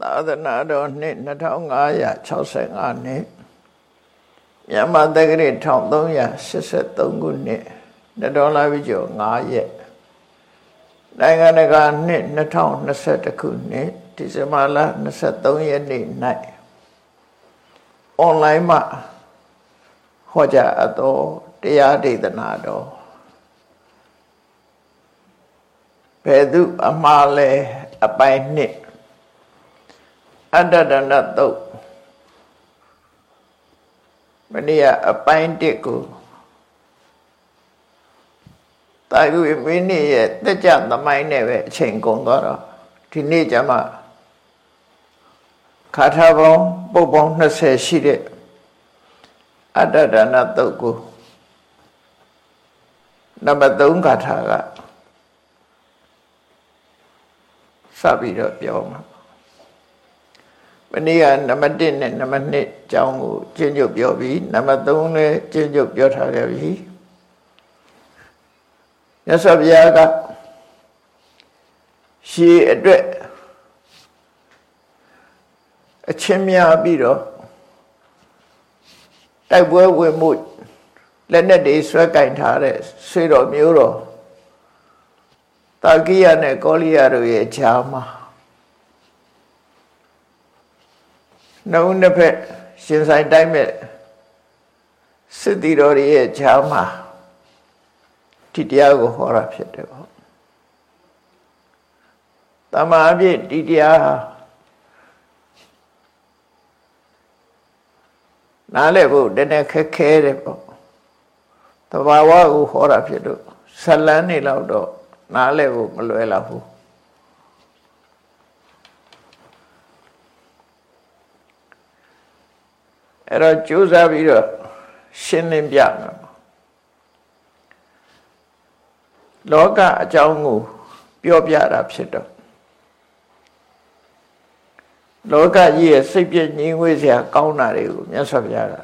သာသနာတော်နှစ်2565နှစ်မြန်မာတက္ကရာ1383ခုနှစ်နတော်လာပြီကျော်9ရက်နိုင်ငံတကာနှစ်2021ခုနှစ်ဒီဇင်ဘာလ23ရက်နေ့၌အွန်လိုင်းမှာဟောကြားအပ်သောတရားဒေသနာတော်ဘယ်သူအမှားလဲအပိုင်းနှစ် အတ္တဒဏသုတ်မနေ့ကအပိုင်းတစ်ကိုတာယုမင်းနေ့ရဲ့တက်ကြသမိုင်းနဲ့ပဲအချိန်ကုန်သွားတော့ဒီနေ့ကျမှခါထာပေါင်းပုတ်ပေါင်း20ရှိတဲ့အတ္တဒဏသုတ်ကိုနံပါတ်3ခါထာကစပြီးတော့ပြောမှာ မနေ့ကနံပါတ်1နဲ့နံပါတ်2အကြောင်းကိုကျင့်ကြုတ်ပြောပြီးနံပါတ်3လည်းကျင့်ကြုတ်ပြောထားခဲ့ပြီမြတ်စွာဘုရားကရှည်အတွက်အချင်းများပြီးတော့တိုက်ပွဲဝင်မှုလက်နဲ့တွေဆွဲကင်ထားတဲ့ဆွေတော်မျိုးတော်တာကိယနဲ့ကောလိယတို့ရဲ့ခြားမှာ နှုံးတစ်ဖက်ရှင်ဆိုင်တိုင်းမဲ့စစ်တီတော်ရဲ့ခြားမှာဒီတရားကိုဟောတာဖြစ်တယ်ပေါ့တမန်အပြည့်ဒီတရားဟာနားလည်ဖို့တည်းခက်ခဲတယ်ပေါ့တဘာဝကိုဟောတာဖြစ်လို့ဇလန်းနေလောက်တော့နားလည်ဖို့မလွယ်လောက်ဘူး အဲ့တော့ကြိုးစားပြီးတော့ရှင်းလင်းပြမယ်လောကအကြောင်းကိုပြောပြတာဖြစ်တော့လောကကြီးရဲ့စိတ်ပြည့်ငြိမ်းဝေးစရာကောင်းတာတွေကိုမြတ်စွာဘုရားက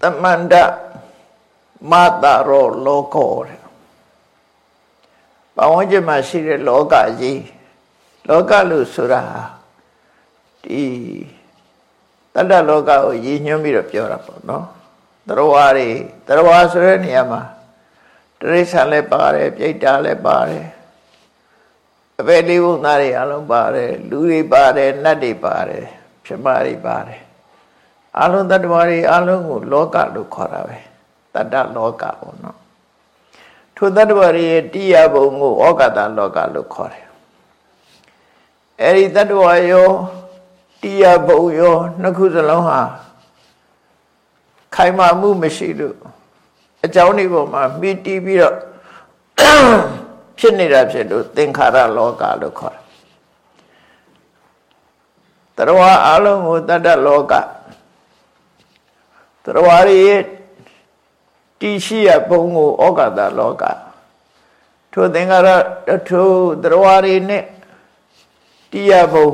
တမန္တမတရောလောကောတဲ့ပဝန်းကျင်မှာရှိတဲ့လောကကြီးလောကလို့ဆိုတာဒီ တတ္တလောကကိုရည်ညွှန်းပြီးတော့ပြောတာပေါ့နော်တရဝါတွေတရဝါဆိုတဲ့နေရာမှာတရိစ္ဆာန်လည်းပါတယ်ပြိတ္တာလည်းပါတယ်အပေလေးဘုံသားတွေအလုံးပါတယ်လူတွေပါတယ်နတ်တွေပါတယ်ပြမတွေပါတယ်အလုံးတတ္တဝါတွေအလုံးကိုလောကလို့ခေါ်တာပဲတတ္တလောကပေါ့နော်ထိုတတ္တဝါတွေရဲ့တရားဘုံကိုဩကာသလောကလို့ခေါ်တယ်အဲဒီတတ္တဝါရော တရားဘုံရောနှစ်ခုစလုံးဟာခိုင်မာမှုမရှိလို့အကြောင်းဒီပေါ်မှာမိတီးပြီးတော့ဖြစ်နေတာဖြစ်လို့သင်္ခါရလောကလို့ခေါ်တယ်တရဝအလုံးကိုတတ္တလောကတရဝရဲ့တည်ရှိရဘုံကိုဩကာသလောကထိုသင်္ခါရထိုတရဝရီနဲ့တရားဘုံ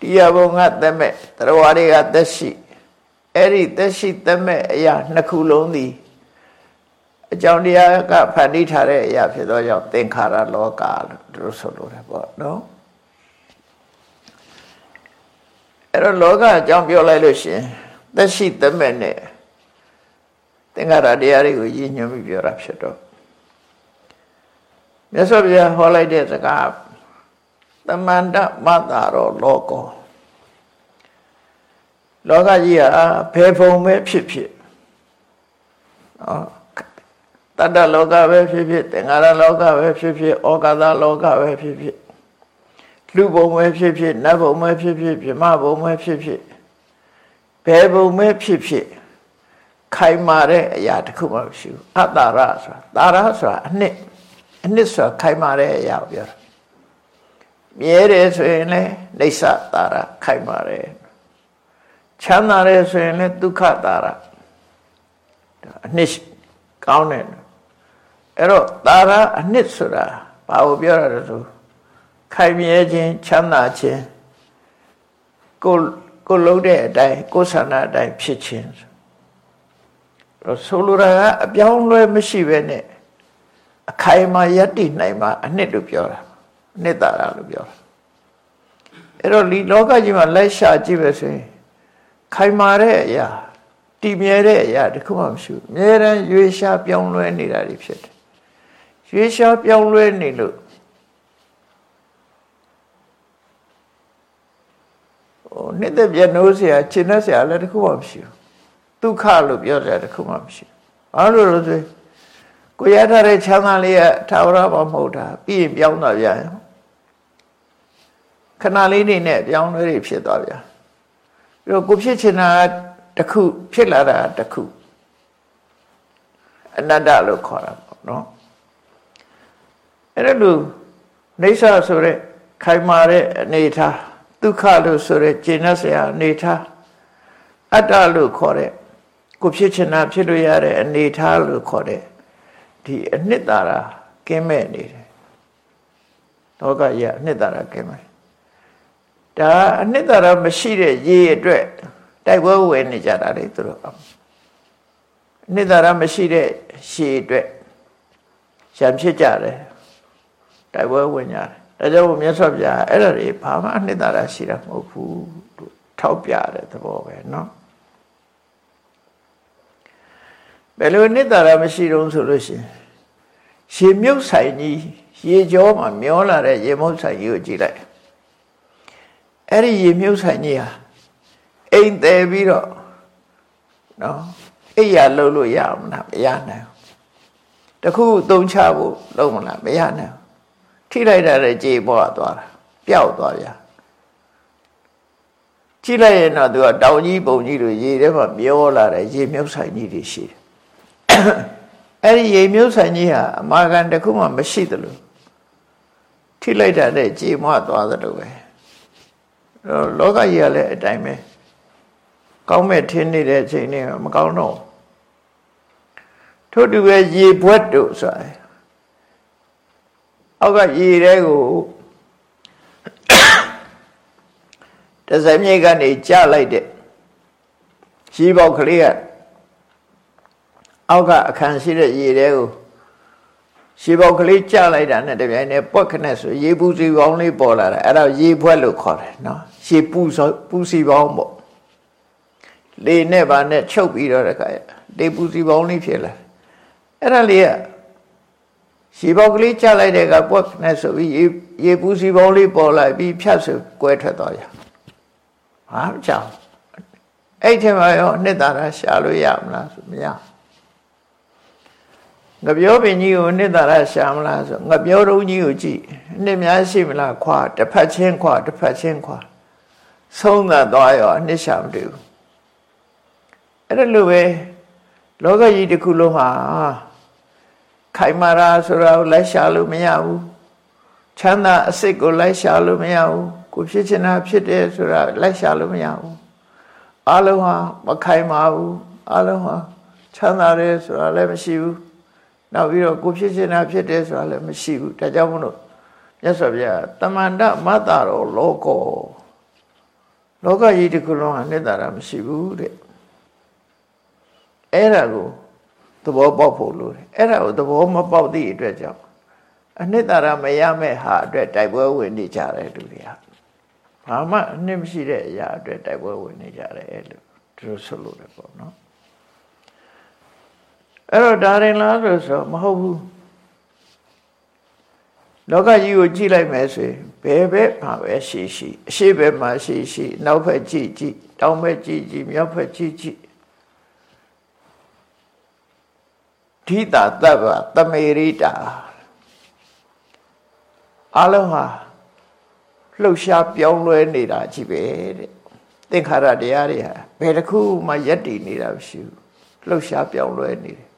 တရားဘုံကသက်မဲ့တရဝရီကသက်ရှိအဲ့ဒီသက်ရှိသက်မဲ့အရာနှစ်ခုလုံးသည်အကြောင်းတရားကဖန်တီးထားတဲ့အရာဖြစ်သောကြောင့်သင်္ခါရလောကလို့သူတို့ဆိုလိုတယ်ပေါ့နော်အဲ့တော့လောကအကြောင်းပြောလိုက်လို့ရှင်သက်ရှိသက်မဲ့နဲ့သင်္ခါရတရားတွေကိုရည်ညွှန်းပြီးပြောတာဖြစ်တော့မြတ်စွာဘုရားဟောလိုက်တဲ့စကား သမန္တမတ္တာရောလောကောလောကကြီးဟာဘယ်ဖုံပဲဖြစ်ဖြစ်နော်တတ္တလောကပဲဖြစ်ဖြစ်သင်္ခါရလောကပဲဖြစ်ဖြစ်ဩကာသလောကပဲဖြစ်ဖြစ်လူဘုံပဲဖြစ်ဖြစ်နတ်ဘုံပဲဖြစ်ဖြစ်ပြမဘုံပဲဖြစ်ဖြစ်ဘယ်ဘုံပဲဖြစ်ဖြစ်ခိုင်မာတဲ့အရာတစ်ခုမှမရှိဘူးအတ္တရဆိုတာတာရဆိုတာအနှစ်အနှစ်ဆိုတာခိုင်မာတဲ့အရာကိုပြောတာ မြဲတယ်ဆိုရင်လည်းနေဆတာရခိုင်မာတယ်ချမ်းသာတယ်ဆိုရင်လည်းဒုက္ခတာရအနှစ်ကောင်းတယ်အဲ့တော့တာရအနှစ်ဆိုတာဘာကိုပြောတာလဲဆိုခိုင်မြဲခြင်းချမ်းသာခြင်းကိုကိုလုံးတဲ့အတိုင်းကိုဆန္ဒအတိုင်းဖြစ်ခြင်းဆိုလိုတာကအပြောင်းလဲမရှိပဲနဲ့အခိုင်အမာယက်တည်နိုင်မှာအနှစ်လို့ပြောတာ နှစ်သာရလို့ပြောတာအဲ့တော့ဒီလောကကြီးမှာလက်ရှာကြည့်ပဲဆိုရင်ခိုင်မာတဲ့အရာတည်မြဲတဲ့အရာတခုမှမရှိဘူးအများရန်ရွေးရှားပြောင်းလဲနေတာတွေဖြစ်တယ်ရွေးရှားပြောင်းလဲနေလို့ဟိုနှစ်သက်ပြနိုးเสียရှင်းတဲ့เสียလည်းတခုမှမရှိဘူးဒုက္ခလို့ပြောတယ်တခုမှမရှိဘူးဘာလို့လဲဆိုကိုရထားတဲ့ချမ်းသာလေးကထာဝရမဟုတ်တာပြီးရင်ပြောင်းသွားပြန် ခဏလေးနေနဲ့ပြောင်းလဲတွေဖြစ်သွားပြန်ပြီးတော့ကိုဖြစ်ချင်တာတခုဖြစ်လာတာတခုအနတ္တလို့ခေါ်တာပေါ့နော်အဲ့ဒါလို့နေဆာဆိုတဲ့ခိုင်မာတဲ့အနေထားဒုက္ခလို့ဆိုတဲ့ကျင့်ရစရာအနေထားအတ္တလို့ခေါ်တဲ့ကိုဖြစ်ချင်တာဖြစ်လို့ရတဲ့အနေထားလို့ခေါ်တဲ့ဒီအနှစ်သာရကင်းမဲ့နေတယ်လောကကြီးအနှစ်သာရကင်းမဲ့ ဒါအနှစ်သာရမရှိတဲ့ရေအတွက်တိုက်ပွဲဝင်နေကြတာလေသူတို့အနှစ်သာရမရှိတဲ့ရှည်အတွက်ရံဖြစ်ကြတယ်တိုက်ပွဲဝင်ကြတယ်ဒါကြောင့်မြတ်စွာဘုရားအဲ့ဒါတွေဘာမှအနှစ်သာရရှိတာမဟုတ်ဘူးထောက်ပြတဲ့သဘောပဲเนาะဘယ်လိုနှစ်သာရမရှိတုံးဆိုလို့ရှိရင်ရေမြုပ်ဆိုင်ကြီးရေကြောမှာမျောလာတဲ့ရေမြုပ်ဆိုင်ကြီးကိုကြည့်လိုက် အဲ့ဒီရေမြုပ်ဆိုင်ကြီးဟာအိမ်တယ်ပြီးတော့နော်အိယာလှုပ်လို့ရမလားမရနိုင်တခုသုံးချဖို့လုံးမလားမရနိုင်ထိလိုက်တာလည်းကြေပေါ်သွားတာပျောက်သွားပြန်ကြည့်လိုက်ရင်တော့သူကတောင်ကြီးပုံကြီးလိုရေထဲမှာမျောလာတဲ့ရေမြုပ်ဆိုင်ကြီးတွေရှိတယ်အဲ့ဒီရေမြုပ်ဆိုင်ကြီးဟာအမာကန်တစ်ခုမှမရှိသလိုထိလိုက်တာနဲ့ကြေမွသွားသလိုပဲ လောကကြီးကလည်းအတိုင်းပဲကောင်းမဲ့ထင်းနေတဲ့အချိန်တွေကမကောင်းတော့ထို့တူပဲရေဘွက်တို့ဆိုတာအောက်ကရေတဲကိုတစမြစ်ကနေကြလိုက်တဲ့ရေပေါက်ကလေးကအောက်ကအခန်းရှိတဲ့ရေတဲကိုရေပေါက်ကလေးကြလိုက်တာနဲ့တပြိုင်တည်းပွက်ခနဲ့ဆိုရေပူစီပေါင်းလေးပေါ်လာတာအဲ့ဒါရေဘွက်လို့ခေါ်တယ်နော် ရေပူပူစီပေါင်းပေါ့လေနဲ့ပါနဲ့ချုပ်ပြီးတော့တခါလေပူစီပေါင်းလေးဖြစ်လာအဲ့ဒါလေးကရေပေါက်ကလေးချလိုက်တဲ့ကပွက်နဲ့ဆိုပြီးရေရေပူစီပေါင်းလေးပေါ်လာပြီးဖြတ်ဆိုကွဲထွက်သွားရဟာမကြောက်အဲ့ထဲမှာရောနှစ်သာရရှာလို့ရမလားဆိုမရငပြောပင်ကြီးကိုနှစ်သာရရှာမလားဆိုငပြောတုံးကြီးကိုကြည့်နှစ်များရှိမလားခွာတစ်ဖက်ချင်းခွာတစ်ဖက်ချင်းခွာ ဆုံးသသွားရောအနှစ်ရှာမတွေ့ဘူးအဲ့ဒါလိုပဲလောကကြီးတစ်ခုလုံးမှာခိုင်မာရာဆိုတာကိုလိုက်ရှာလို့မရဘူးချမ်းသာအစစ်ကိုလိုက်ရှာလို့မရဘူးကိုဖြစ်ချင်တာဖြစ်တယ်ဆိုတာလိုက်ရှာလို့မရဘူးအလုံးဟာမခိုင်မာဘူးအလုံးဟာချမ်းသာတယ်ဆိုတာလည်းမရှိဘူးနောက်ပြီးတော့ကိုဖြစ်ချင်တာဖြစ်တယ်ဆိုတာလည်းမရှိဘူးဒါကြောင့်မလို့မြတ်စွာဘုရားတမန္တမတ္တရောလောကော လောကကြီးတစ်ခုလုံးဟာနှစ်သာရမရှိဘူးတဲ့အဲ့ဒါကိုသဘောပေါက်ဖို့လိုတယ်အဲ့ဒါကိုသဘောမပေါက်သည့်အတွက်ကြောင့်အနှစ်သာရမရမဲ့ဟာအတွက်တိုက်ပွဲဝင်နေကြတယ်လူတွေကဘာမှအနှစ်မရှိတဲ့အရာအတွက်တိုက်ပွဲဝင်နေကြတယ်လို့သူတို့ဆိုလို့တယ်ပေါ့နော်အဲ့တော့ဒါရင်လားလို့ဆိုမဟုတ်ဘူးလောကကြီးကိုကြည့်လိုက်မယ်ဆိုရင် ဘယ်ဘက်မှာပဲရှိရှိအရှိဘက်မှာရှိရှိနောက်ဘက်ကြည့်ကြည့်တောင်ဘက်ကြည့်ကြည့်မြောက်ဘက်ကြည့်ကြည့်ဓိတာတပ္ပသမေရိတာအလုံးဟာလှုပ်ရှားပြောင်းလဲနေတာကြီးပဲတဲ့သင်္ခါရတရားတွေဟာဘယ်တစ်ခုမှယက်တည်နေတာမရှိဘူးလှုပ်ရှားပြောင်းလဲနေတယ်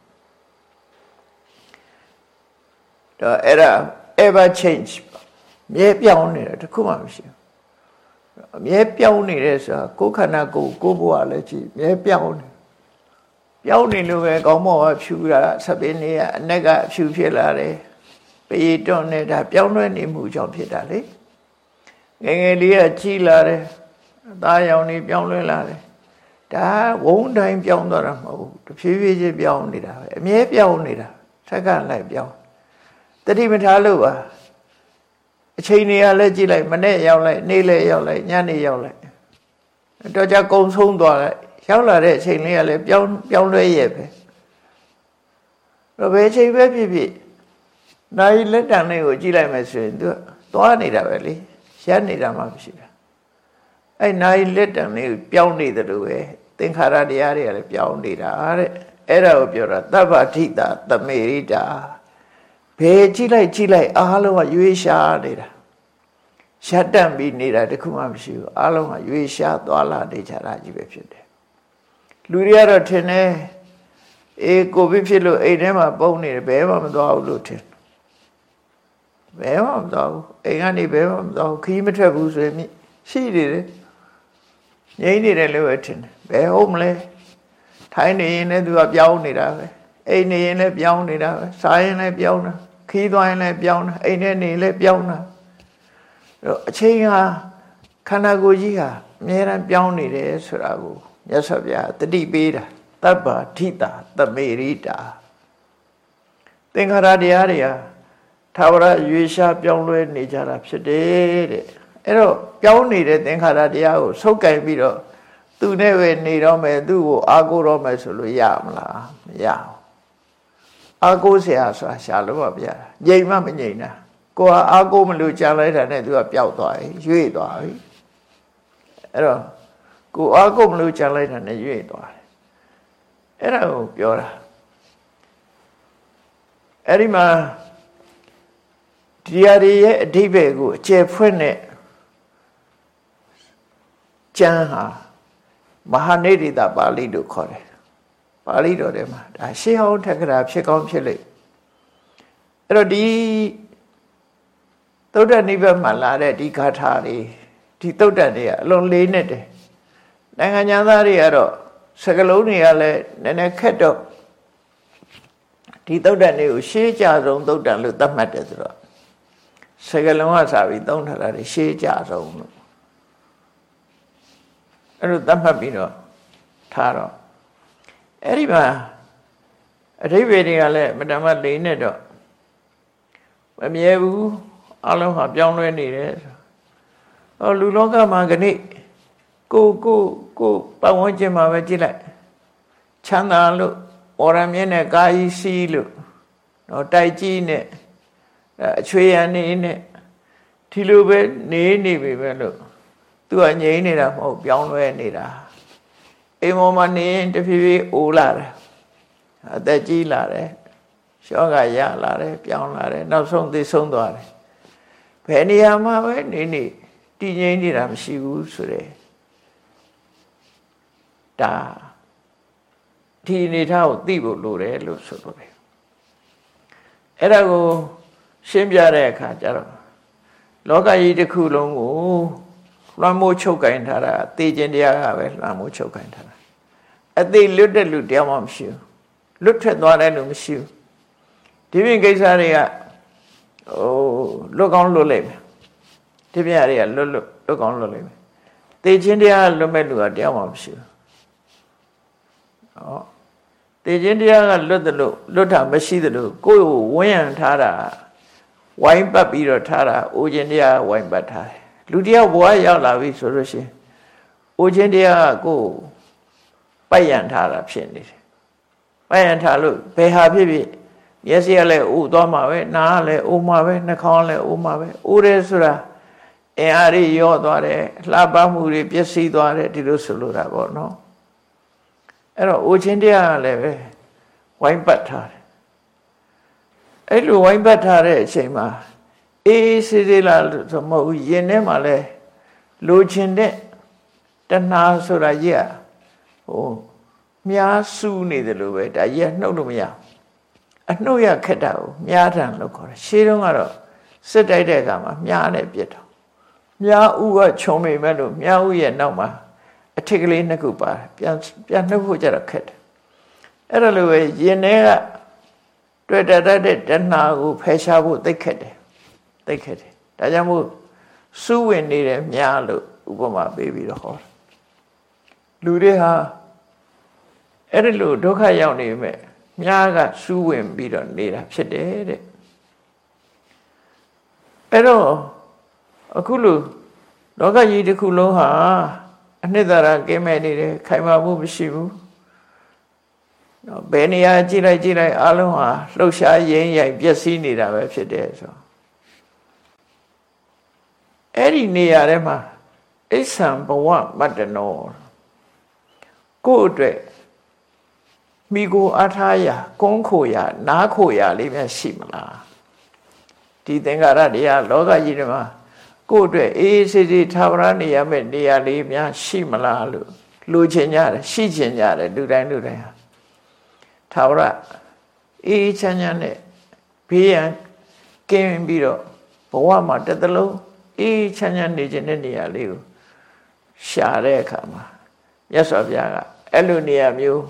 တော့အဲ့ဒါ ever change မြဲပြောင်းနေတာတစ်ခုမှမရှိဘူးအမြဲပြောင်းနေတယ်ဆိုတာကိုယ်ခန္ဓာကိုယ်ကိုယ်ဘဝလည်းကြည့်မြဲပြောင်းနေပြောင်းနေလို့ပဲကောင်းမောကဖြူတာဆက်ပင်းနေကအနက်ကဖြူဖြစ်လာတယ်ပေတွန်းနေတာပြောင်းလဲနေမှုကြောင့်ဖြစ်တာလေငငယ်လေးကကြီးလာတယ်အသားရောင်နေပြောင်းလဲလာတယ်ဒါဝုန်းတိုင်းပြောင်းသွားတာမဟုတ်ဘူးတဖြည်းဖြည်းချင်းပြောင်းနေတာပဲအမြဲပြောင်းနေတာထက်ကလိုက်ပြောင်းတတိမထားလို့ပါ အချိန်တွေကလည်းကြည့်လိုက်မနေ့ရောက်လိုက်နေ့လည်းရောက်လိုက်ညနေရောက်လိုက်တော့ကြကုံဆုံးသွားလိုက်ရောက်လာတဲ့အချိန်လေးကလည်းပြောင်းပြောင်းလဲရဲ့ပဲတော့ဘယ်ချိန်ပဲဖြစ်ဖြစ်နိုင်လက်တံလေးကိုကြည့်လိုက်မယ်ဆိုရင်သူသွားနေတာပဲလေရက်နေတာမှမရှိဘူးအဲ့နိုင်လက်တံလေးကိုပြောင်းနေတယ်လို့ပဲသင်္ခါရတရားတွေကလည်းပြောင်းနေတာတဲ့အဲ့ဒါကိုပြောတာတပ္ပထိတာသမေရိတာ ဘယ်ကြည့်လိုက်ကြည့်လိုက်အားလုံးကရွေးရှားနေတာရှက်တန့်ပြီးနေတာတခုမှမရှိဘူးအားလုံးကရွေးရှားသွားလာနေကြတာကြီးပဲဖြစ်တယ်လူတွေကတော့ထင်တယ်အေးကိုဗစ်ဖြစ်လို့အိမ်ထဲမှာပုံနေတယ်ဘယ်မှမသွားဘူးလို့ထင်ဘယ်မှမသွားဘူးအိမ်ကနေဘယ်မှမသွားဘူးခီးမထွက်ဘူးဆိုရင်ရှိနေတယ်ငြိမ့်နေတယ်လို့ပဲထင်တယ်ဘယ်ဟုတ်မလဲထိုင်းနေရင်လည်းသူကပြောင်းနေတာပဲအိမ်နေရင်လည်းပြောင်းနေတာပဲစားရင်လည်းပြောင်းတာ ခီးသွားရင်လည်းပြောင်းတာအိမ်ထဲနေလည်းပြောင်းတာအချိန်ဟာခန္ဓာကိုယ်ကြီးဟာအများအားပြောင်းနေတယ်ဆိုတာကိုမြတ်စွာဘုရားတတိပေးတာတပ္ပါထိတာသမေရိတာသင်္ခါရတရားတွေဟာသာဝရရွေရှားပြောင်းလဲနေကြတာဖြစ်တယ်တဲ့အဲ့တော့ပြောင်းနေတဲ့သင်္ခါရတရားကိုဆုပ်ကင်ပြီးတော့သူနဲ့ပဲနေတော့မယ်သူ့ကိုအာကိုတော့မယ်ဆိုလို့ရမလားမရဘူး အာကိုးဆရာဆိုတာရှာလို့ပါဗျာငြိမ်မမငြိမ်တာကိုကအာကိုးမလို့ကြံလိုက်တာနဲ့သူကပျောက်သွားပြီရွေ့သွားပြီအဲ့တော့ကိုအာကိုးမလို့ကြံလိုက်တာနဲ့ရွေ့သွားတယ်အဲ့ဒါကိုပြောတာအဲ့ဒီမှာဒီရည်ရဲ့အဓိပ္ပာယ်ကိုအကျယ်ဖွင့်တဲ့ကျမ်းဟာမဟာနေရိတာပါဠိလို့ခေါ်တယ် ပါဠိတော်ထဲမှာဒါရှေးဟောင်းထက်ကရာဖြစ်ကောင်းဖြစ်လိမ့်အဲ့တော့ဒီသုဒ္ဓနိဗ္ဗာန်မှာလာတဲ့ဒီဂါထာတွေဒီသုဒ္ဓတွေကအလွန်လေးနဲ့တယ်နိုင်ငံသားတွေကတော့စကလုံးတွေကလည်းနည်းနည်းခက်တော့ဒီသုဒ္ဓနေကိုရှေးကြဆုံးသုဒ္ဓလို့သတ်မှတ်တယ်ဆိုတော့စကလုံးကစာပြီးသုံးထားတာရှေးကြဆုံးလို့အဲ့လိုသတ်မှတ်ပြီးတော့ထားတော့ အဲ့ဒီမှာအဋိဘယ်တွေကလည်းမတမလိန်နဲ့တော့မမြဲဘူးအလုံးဟာပြောင်းလဲနေတယ်ဟောလူလောကမှာခဏကိုကိုကိုပတ်ဝန်းကျင်မှာပဲကြည့်လိုက်ချမ်းသာလို့အော်ရမြင့်နဲ့ကာယီစီးလို့တော့တိုက်ကြီးနဲ့အချွေရနေနဲ့ဒီလိုပဲနေနေပြီပဲလို့သူကငြိမ်းနေတာမဟုတ်ပြောင်းလဲနေတာ အိမ်ပေါ်မှာနေရင်တဖြည်းဖြည်းအိုးလာတယ်အသက်ကြီးလာတယ်ရှောကရလာတယ်ပြောင်းလာတယ်နောက်ဆုံးသိဆုံးသွားတယ်ဘယ်နေရာမှာပဲနေနေတည်ငြိမ်နေတာမရှိဘူးဆိုတဲ့ဒါဒီအနေထားကိုသိဖို့လိုတယ်လို့ဆိုလိုတယ်အဲ့ဒါကိုရှင်းပြတဲ့အခါကျတော့လောကကြီးတစ်ခုလုံးကို လွှမ်းမိုးချုပ်ကင်ထားတာသိခြင်းတရားကပဲလွှမ်းမိုးချုပ်ကင်ထားတာအသေးလွတ်တဲ့လူတရားမှမရှိဘူးလွတ်ထွက်သွားတဲ့လူမရှိဘူးဒီပြင်ကိစ္စတွေကဟိုလွတ်ကောင်းလွတ်လိမ့်မယ်ဒီပြင်တွေကလွတ်လွတ်လွတ်ကောင်းလွတ်လိမ့်မယ်သိခြင်းတရားလွတ်မဲ့လူကတရားမှမရှိဘူးဟောသိခြင်းတရားကလွတ်တယ်လို့လွတ်တာမရှိတယ်လို့ကိုယ့်ကိုဝန်းရံထားတာဝိုင်းပတ်ပြီးတော့ထားတာအိုခြင်းတရားဝိုင်းပတ်ထားတယ် လူတယောက်ဘဝရောက်လာပြီဆိုလို့ရှိရင်အိုခြင်းတရားကိုပိုက်ရန်ထားတာဖြစ်နေတယ်ပိုက်ရန်ထားလို့ဘယ်ဟာဖြစ်ဖြစ်မျက်စိကလည်းအိုသွားမှာပဲနားကလည်းအိုမှာပဲနှာခေါင်းလည်းအိုမှာပဲအိုတယ်ဆိုတာအင်အားတွေရော့သွားတယ်လှပမှုတွေပျက်စီးသွားတယ်ဒီလိုဆိုလိုတာပေါ့နော်အဲ့တော့အိုခြင်းတရားကလည်းပဲဝိုင်းပတ်ထားတယ်အဲ့လိုဝိုင်းပတ်ထားတဲ့အချိန်မှာ အေးအေးဆေးဆေးလာဆိုမဟုတ်ဘူးယင်ထဲမှာလဲလိုချင်တဲ့တဏှာဆိုတာကြီးอ่ะဟိုမြားစုနေတယ်လို့ပဲဒါကြီးကနှုတ်လို့မရအနှုတ်ရခက်တာကိုမြားထံလို့ခေါ်တယ်ရှေးတုန်းကတော့စစ်တိုက်တဲ့အခါမှာမြားနဲ့ပြစ်တော့မြားဥကခြုံမိမဲ့လို့မြားဥရဲ့နောက်မှာအထစ်ကလေးနှစ်ခုပါတယ်ပြန်ပြန်နှုတ်ဖို့ကြတော့ခက်တယ်အဲ့ဒါလိုပဲရင်ထဲကတွေ့တတ်တဲ့တဏှာကိုဖယ်ရှားဖို့သိခက်တယ် သိခဲ့တယ်ဒါကြောင့်မို့စုဝင်နေတယ်များလို့ဥပမာပေးပြီးတော့ဟောလူတွေဟာအဲ့ဒီလိုဒုက္ခရောက်နေမဲ့များကစုဝင်ပြီးတော့နေတာဖြစ်တယ်တဲ့အဲ့တော့အခုလို့လောကကြီးတစ်ခုလုံးဟာအနှစ်သာရကင်းမဲ့နေတယ်ခိုင်မာမှုမရှိဘူးနော်ဘယ်နေရာကြည့်လိုက်ကြည့်လိုက်အလုံးဟာလှုပ်ရှားရင်းရိုင်ပျက်စီးနေတာပဲဖြစ်တယ်ဆို အဲ့ဒီနေရာထဲမှာအိဆံဘဝမတ္တနောကိုယ့်အတွက်မိကိုအားထားရကုန်းခိုရနားခိုရလေးများရှိမလားဒီသင်္ကာရတရားလောကကြီးထဲမှာကိုယ့်အတွက်အေးအေးဆေးဆေးသာဝရနေရမယ့်နေရာလေးများရှိမလားလို့လူချင်းကြတယ်ရှိချင်းကြတယ်လူတိုင်းလူတိုင်းဟာသာဝရအေးချမ်းချမ်းနဲ့ဘေးရန်ကင်းပြီးတော့ဘဝမှာတစ်သလုံး အေးချမ်းချမ်းနေခြင်းတဲ့နေရာလေးကိုရှာတဲ့အခါမှာမြတ်စွာဘုရားကအဲ့လိုနေရာမျိုး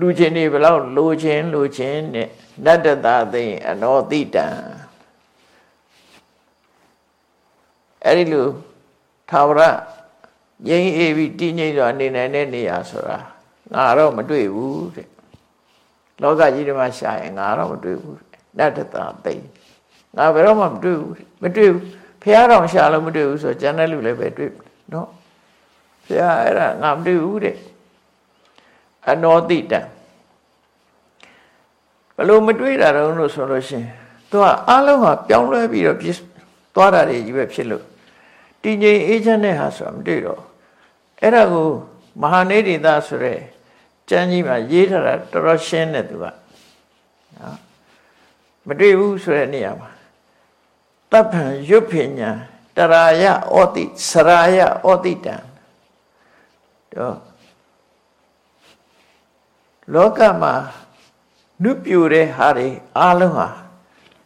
လူချင်းတွေဘယ်လောက်လိုချင်းလိုချင်းနဲ့နတ္တတာသိအနောတိတံအဲ့ဒီလိုသာဝရငြိမ်းအေးပြီးတည်ငြိမ်စွာနေနိုင်တဲ့နေရာဆိုတာငါတော့မတွေ့ဘူးတဲ့လောကကြီးထဲမှာရှာရင်ငါတော့မတွေ့ဘူးနတ္တတာသိငါဘယ်တော့မှမတွေ့ဘူးမတွေ့ဘူး ဖះတော်ရှာလို့မတွေ့ဘူးဆိုတော့ကျန်တဲ့လူလည်းပဲတွေ့နော်ဖះအဲ့ဒါငါမတွေ့ဘူးတဲ့အနောတိတံဘလို့မတွေ့တာတော့လို့ဆိုလို့ရှင်သူကအလုံးဟာပြောင်းလဲပြီးတော့ပြသွားတာတွေကြီးပဲဖြစ်လို့တည်ငြိမ်အေးချမ်းတဲ့ဟာဆိုတာမတွေ့တော့အဲ့ဒါကိုမဟာနေရိသဆိုရဲကျမ်းကြီးမှာရေးထားတာတော်တော်ရှင်းတယ်သူကနော်မတွေ့ဘူးဆိုတဲ့နေရာမှာ တပ်ဖန်ရွတ်ပညာတရာယဩတိစရာယဩတိတံတော့လောကမှာနုပြိုတဲ့ဟာတွေအားလုံးဟာ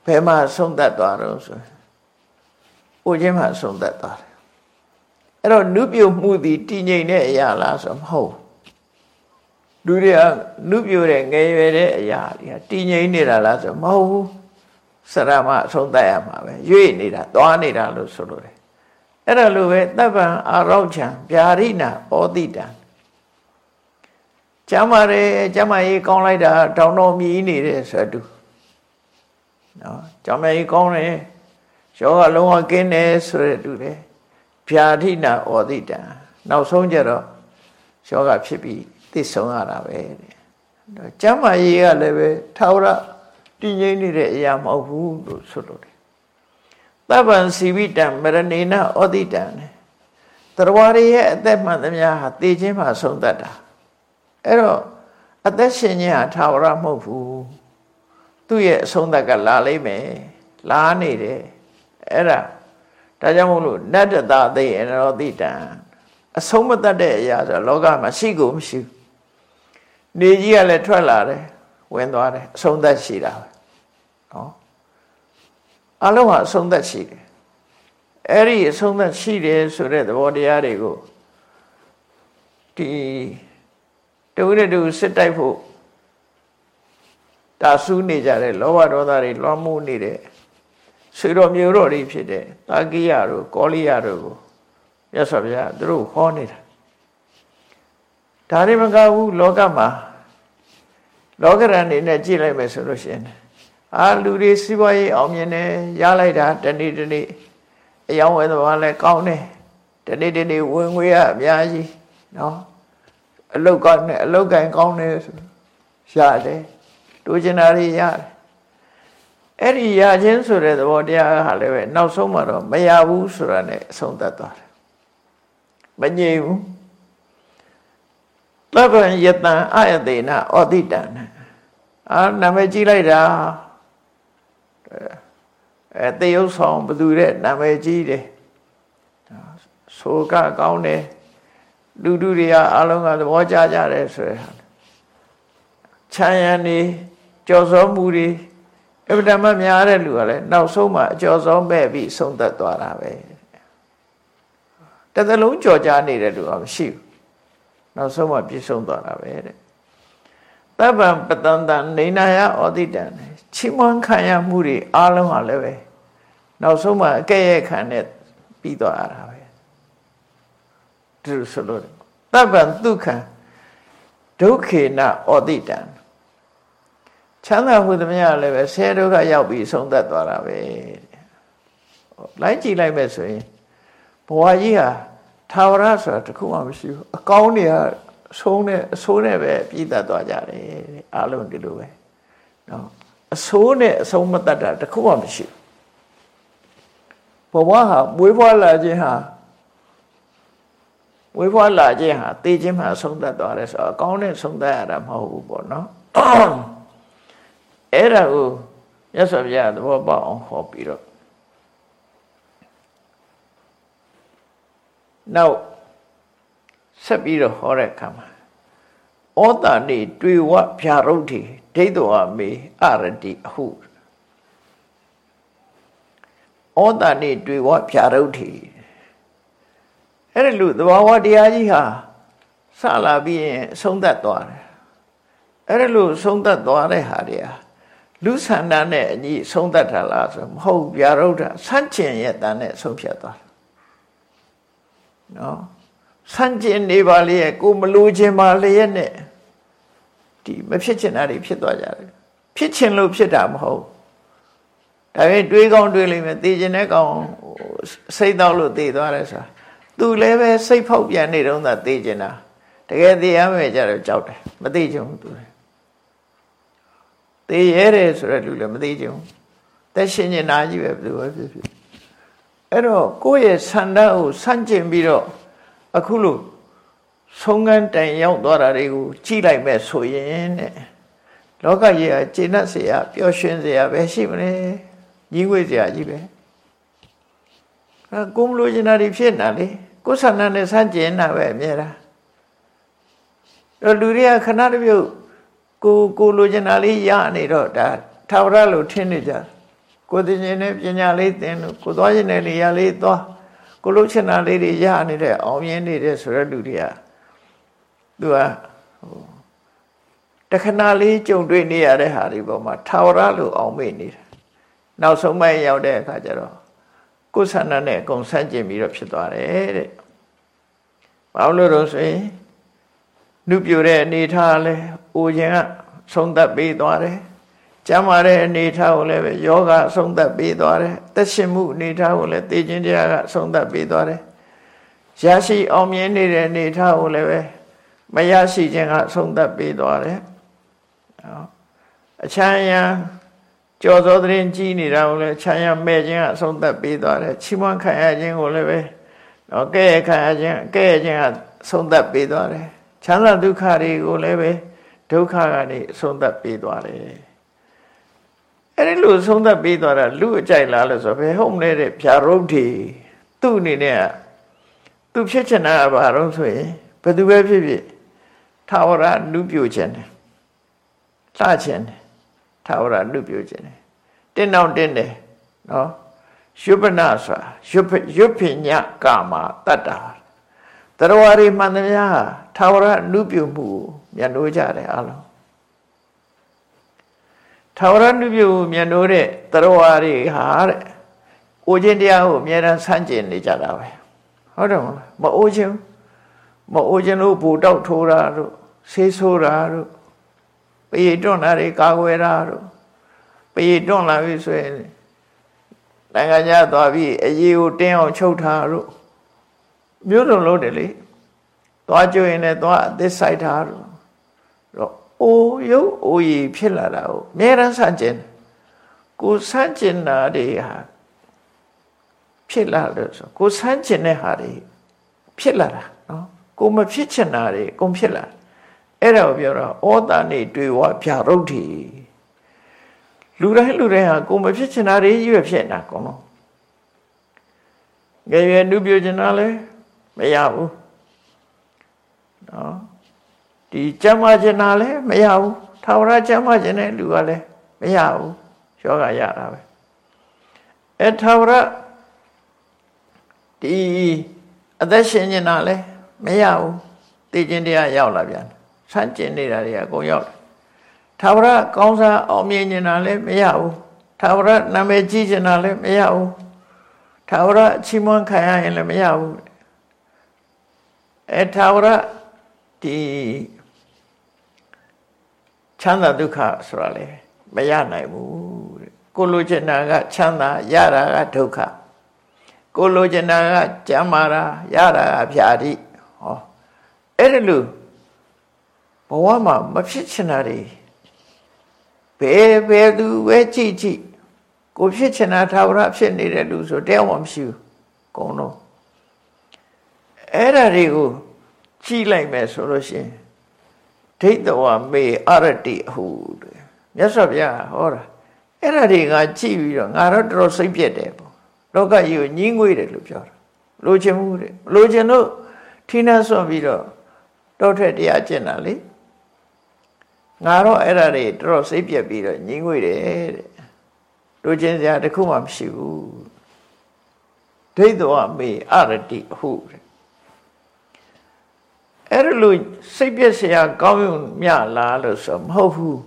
ဘယ်မှာဆုံးသက်သွားတော့ဆိုဥချင်းမှာဆုံးသက်သွားတယ်အဲ့တော့နုပြိုမှုသည်တည်ငြိမ်တဲ့အရာလားဆိုမဟုတ်လူတွေကနုပြိုတဲ့ငယ်ရွယ်တဲ့အရာတွေကတည်ငြိမ်နေတာလားဆိုမဟုတ်ဘူး စရမအဆုံးသက်ရမှာပဲရွေ့နေတာသွားနေတာလို့ဆိုလိုတယ်အဲ့ဒါလိုပဲတပ်ပံအာရောက်ချံဗျာရိနာဩတိတံကျမ်းမာတယ်ကျမ်းမာရေးကောင်းလိုက်တာတောင်းတော်မြည်နေတယ်ဆိုတူနော်ကျမ်းမာရေးကောင်းတယ်ယောဂလုံးဝကင်းတယ်ဆိုရတူတယ်ဗျာဒိနာဩတိတံနောက်ဆုံးကြတော့ယောဂဖြစ်ပြီးသိဆုံးရတာပဲတဲ့ကျမ်းမာရေးကလည်းပဲထာဝရ တည်ငြိမ်နေတဲ့အရာမဟုတ်ဘူးလို့ဆိုလို့တယ်သဗ္ဗံစီဝိတံမရဏေနဩတိတံတရားရရဲ့အသက်မှန်သမျှဟာသိခြင်းမှဆုံးတတ်တာအဲ့တော့အသက်ရှင်ခြင်းဟာထာဝရမဟုတ်ဘူးသူ့ရဲ့အဆုံးသတ်ကလာလိမ့်မယ်လာနေတယ်အဲ့ဒါဒါကြောင့်မို့လို့နတ္တတာသိအနောတိတံအဆုံးမတတ်တဲ့အရာဆိုလောကမှာရှိကိုမရှိဘူးနေကြီးကလည်းထွက်လာတယ်ဝင်သွားတယ်အဆုံးသတ်ရှိတာပဲ နော်အလုံးဟာအဆုံးသတ်ရှိတယ်အဲ့ဒီအဆုံးသတ်ရှိတယ်ဆိုတဲ့သဘောတရားတွေကိုဒီတူနဲ့တူစစ်တိုက်ဖို့တာဆူးနေကြတဲ့လောဘဒေါသတွေလွှမ်းမိုးနေတဲ့ဆွေတော်မျိုးတော်တွေဖြစ်တဲ့တာကိယတို့ကောလိယတို့ကိုမြတ်စွာဘုရားသူတို့ဟောနေတာဒါတွေမကဘူးလောကမှာလောကရန်နေနဲ့ကြည့်လိုက်မယ်ဆိုလို့ရှိရင် အာလူတွေစီးပွားရေးအောင်မြင်တယ်ရလိုက်တာတနေ့တနေ့အယောင်းဝယ်သမားလည်းကောင်းတယ်တနေ့တနေ့ဝင်ငွေရအများကြီးနော်အလုတ်ကောင်းတယ်အလုတ်ကင်ကောင်းတယ်ဆိုရတယ်တူချင်တာတွေရတယ်အဲ့ဒီရခြင်းဆိုတဲ့သဘောတရားဟာလည်းပဲနောက်ဆုံးမှာတော့မရဘူးဆိုတာနဲ့အဆုံးသတ်သွားတယ်မငြိမ်ဘူးသဗ္ဗံယတံအယတေနဩတိတံအာနာမည်ကြီးလိုက်တာ အဲတေယုတ်ဆောင်ဘသူတဲ့နာမည်ကြီးတယ်ဆိုကကောင်းတယ်လူလူတွေကအလုံးကသဘောကျကြတယ်ဆိုရယ်ချမ်းရံနေကြော်စောမှုတွေအဗဓမ္မများတဲ့လူကလည်းနောက်ဆုံးမှအကျော်စောမဲ့ပြီးဆုံးသက်သွားတာပဲတသလုံးကြော်ကြနေတဲ့လူကမရှိဘူးနောက်ဆုံးမှပြည့်စုံသွားတာပဲတဲ့တပ္ပံပတန်တန်နေနာယဩတိတံ ချီးမွမ်းခံရမှုတွေအားလုံးဟာလည်းပဲနောက်ဆုံးမှအကဲ့ရဲ့ခံနဲ့ပြီးသွားတာပဲသူဆိုလို့တပ္ပံဒုက္ခံဒုက္ခေနဩတိတံချမ်းသာမှုသမျှလည်းပဲဆဲဒုက္ခရောက်ပြီးဆုံးသက်သွားတာပဲလိုက်ကြည့်လိုက်မယ်ဆိုရင်ဘဝကြီးဟာသာဝရဆိုတာတခုမှမရှိဘူးအကောင်းတွေကအဆုံးနဲ့အဆိုးနဲ့ပဲပြည်သက်သွားကြတယ်အားလုံးဒီလိုပဲနော် အဆိုးနဲ့အဆုံးမတတ်တာတခုမှမရှိဘူးဘဝဟာမွေးဖွားလာခြင်းဟာဝေးဖွားလာခြင်းဟာသိခြင်းမှဆုံးသက်သွားတယ်ဆိုတော့အကောင်းနဲ့ဆုံးသက်ရတာမဟုတ်ဘူးပေါ့နော်အဲ့ဒါကိုမြတ်စွာဘုရားသဘောပေါက်အောင်ဟောပြီးတော့နောက်ဆက်ပြီးတော့ဟောတဲ့အခါမှာဩတာနေတွေ့ဝဖြာရုတ်တိ ဒိဋ္ဌဝမေအရတိအဟုဩတာနေတွေ့ဝဖြာရုတ်တိအဲ့ဒီလူသဘာဝတရားကြီးဟာစလာပြီးရင်ဆုံးသက်သွားတယ်အဲ့ဒီလူဆုံးသက်သွားတဲ့ဟာတွေဟာလူဆန္ဒနဲ့အညီဆုံးသက်တာလားဆိုမဟုတ်ဗျာရုဒ္ဓဆန့်ကျင်ရဲ့တန်နဲ့ဆုံးဖြတ်သွားတယ်နော်ဆန့်ကျင်နေပါလေကိုမလိုချင်ပါလေနဲ့ ဒီမဖြစ်ချင်တာတွေဖြစ်သွားကြတယ်ဖြစ်ချင်လို့ဖြစ်တာမဟုတ်ဒါပေမဲ့တွေးကောင်းတွေးလိမ့်မယ်သိချင်တဲ့ကောင်စိတ်တော့လို့သိသွားတယ်ဆိုတာသူလည်းပဲစိတ်ဖောက်ပြန်နေတော့သာသိချင်တာတကယ်သိရမယ်ကြတော့ကြောက်တယ်မသိချင်ဘူးသူလည်းသိရဲတယ်ဆိုတဲ့လူလည်းမသိချင်ဘူးသက်ရှင်နေတာကြီးပဲဘယ်လိုပဲဖြစ်ဖြစ်အဲ့တော့ကိုယ့်ရဲ့ဆန္ဒကိုဆန့်ကျင်ပြီးတော့အခုလို့ ဆုံးကန်းတိုင်ရောက်သွားတာတွေကိုကြည့်လိုက်မဲ့ဆိုရင်တဲ့လောကကြီးကကျင့်တ်เสียပျော်ရွှင်เสียပဲရှိမလဲကြီးငွေเสียကြီးပဲအဲကိုမလို့ကျင်တာတွေဖြစ်နေတာလေကိုယ်ဆန္ဒနဲ့ဆန့်ကျင်တာပဲအမြဲတမ်းတော့လူတွေကခဏတပြုတ်ကိုကိုလိုချင်တာလေးရနေတော့ဒါထာဝရလို့ထင်နေကြကိုသိခြင်းနဲ့ပညာလေးသင်လို့ကိုသွားခြင်းနဲ့လေရလေးသွားကိုလိုချင်တာလေးတွေရနေတဲ့အောင်မြင်နေတဲ့ဆိုတဲ့လူတွေက သူကဟိုတခဏလေးကြုံတွေ့နေရတဲ့ဟာတွေပေါ်မှာထာဝရလို့အောင်မေ့နေတယ်နောက်ဆုံးမှရောက်တဲ့အခါကျတော့ကိုယ်ဆန္ဒနဲ့အကုန်ဆန့်ကျင်ပြီးတော့ဖြစ်သွားတယ်တဲ့ဘာလို့လို့ဆိုရင်နှုတ်ပြတဲ့အနေထားလဲအိုခြင်းကဆုံးသက်ပေးသွားတယ်ကျမ်းမာတဲ့အနေထားကိုလည်းပဲယောဂဆုံးသက်ပေးသွားတယ်သက်ရှင်မှုအနေထားကိုလည်းသိခြင်းတရားကဆုံးသက်ပေးသွားတယ်ရရှိအောင်မြင်နေတဲ့အနေထားကိုလည်းပဲ မရရှိခြင်းကဆုံးသက်ပေးသွားတယ်အချမ်းရံကြော်စောသတင်းကြီးနေတာကိုလည်းချမ်းရံမဲ့ခြင်းကအဆုံးသက်ပေးသွားတယ်ချီးမွမ်းခံရခြင်းကိုလည်းပဲတော့ကဲ့ခံရခြင်းကဲ့ခြင်းကဆုံးသက်ပေးသွားတယ်ချမ်းသာဒုက္ခတွေကိုလည်းပဲဒုက္ခကနေအဆုံးသတ်ပေးသွားတယ်အဲ့ဒီလိုဆုံးသတ်ပေးသွားတာလူအကြိုက်လားလို့ဆိုဘယ်ဟုတ်မလဲတဲ့ဖြာရုပ်ထီသူ့အနေနဲ့သူဖြစ်ချင်တာဘာလို့ဆိုရင်ဘယ်သူပဲဖြစ်ဖြစ် ထာဝရနုပြိုခြင်းတယ်လှခြင်းတယ်ထာဝရနုပြိုခြင်းတယ်တင်းတောင်တင်းတယ်နော်ယုပနာဆိုတာယုပယုပညကာမတတ္တာတရဝရီမှန်သမျှထာဝရနုပြုမှုမြတ်နိုးကြတယ်အလုံးထာဝရနုပြုမြတ်နိုးတဲ့တရဝရီဟာတဲ့အိုခြင်းတရားကိုအမြဲတမ်းဆန့်ကျင်နေကြတာပဲဟုတ်တယ်မလားမအိုခြင်း မအိုခြင်းလို့ဘူတောက်ထိုးတာတို့ဆေးဆိုးတာတို့ပေတွန့်တာတွေကာကွယ်တာတို့ပေတွန့်လာပြီဆိုရင်နိုင်ငံခြားသွားပြီးအရေးကိုတင်းအောင်ချုပ်ထားတို့မျိုးစုံလို့တယ်လေသွားကြွရင်လည်းသွားအသစ်ဆိုင်တာတော့အိုးရုပ်အိုးကြီးဖြစ်လာတာကိုအများရန်ဆန့်ကျင်ကိုဆန့်ကျင်တာတွေဟာဖြစ်လာလို့ဆိုကိုဆန့်ကျင်တဲ့ဟာတွေဖြစ်လာတာနော် ကိုမဖြစ်ချင်တာတွေအကုန်ဖြစ်လာအဲ့ဒါကိုပြောတော့ဩတာနေတွေ့ဝဖြာရုတ်ထီလူတိုင်းလူတိုင်းဟာကိုမဖြစ်ချင်တာတွေကြီးပဲဖြစ်နေတာကောနော်ငယ်ရွယ်နုပြချင်တာလဲမရဘူးနော်ဒီကြမ်းမကျင်တာလည်းမရဘူးထာဝရကြမ်းမကျင်တဲ့လူကလည်းမရဘူးယောဂရတာပဲအဲထာဝရဒီအသက်ရှင်နေတာလည်း မရဘူးသိခြင်းတရားရောက်လာပြန်ဆန့်ကျင်နေတာတွေအကုန်ရောက်တယ်ထာဝရကောင်းစားအောင်မြင်နေတာလည်းမရဘူးထာဝရနာမည်ကြီးနေတာလည်းမရဘူးထာဝရချီးမွမ်းခံရရင်လည်းမရဘူးအဲထာဝရဒီချမ်းသာဒုက္ခဆိုတာလေမရနိုင်ဘူးတဲ့ကိုလိုချင်တာကချမ်းသာရတာကဒုက္ခကိုလိုချင်တာကကြမ်းမာတာရတာကဖြာတိဟော အဲ့ဒါလို့ဘဝမှာမဖြစ်ချင်တာတွေဘယ်ဘယ်သူပဲကြည့်ကြည့်ကိုဖြစ်ချင်တာသာဝရဖြစ်နေတဲ့လူဆိုတရားမှမရှိဘူးအကုန်လုံးအဲ့ဒါတွေကိုကြည့်လိုက်မယ်ဆိုလို့ရှိရင်ဒိဋ္ဌဝမေအရတိအဟုတဲ့မြတ်စွာဘုရားဟောတာအဲ့ဒါတွေကကြည့်ပြီးတော့ငါတော့တော်တော်စိတ်ပြက်တယ်ပေါ့လောကကြီးကိုညှင်းငွေတယ်လို့ပြောတာလိုချင်မှုတဲ့လိုချင်လို့ထိနှဆွန့်ပြီးတော့ တောထွက်တရားကျင့်တာလေငါတော့အဲ့ဒါတွေတော်တော်စိတ်ပြက်ပြီးတော့ညှင်းငွေတယ်တဲ့လိုချင်စရာတခုမှမရှိဘူးဒိဋ္ဌဝမေအရတိအဟုတဲ့အဲ့လိုစိတ်ပြည့်စရာကောင်းရုံမြလားလို့ဆိုမဟုတ်ဘူး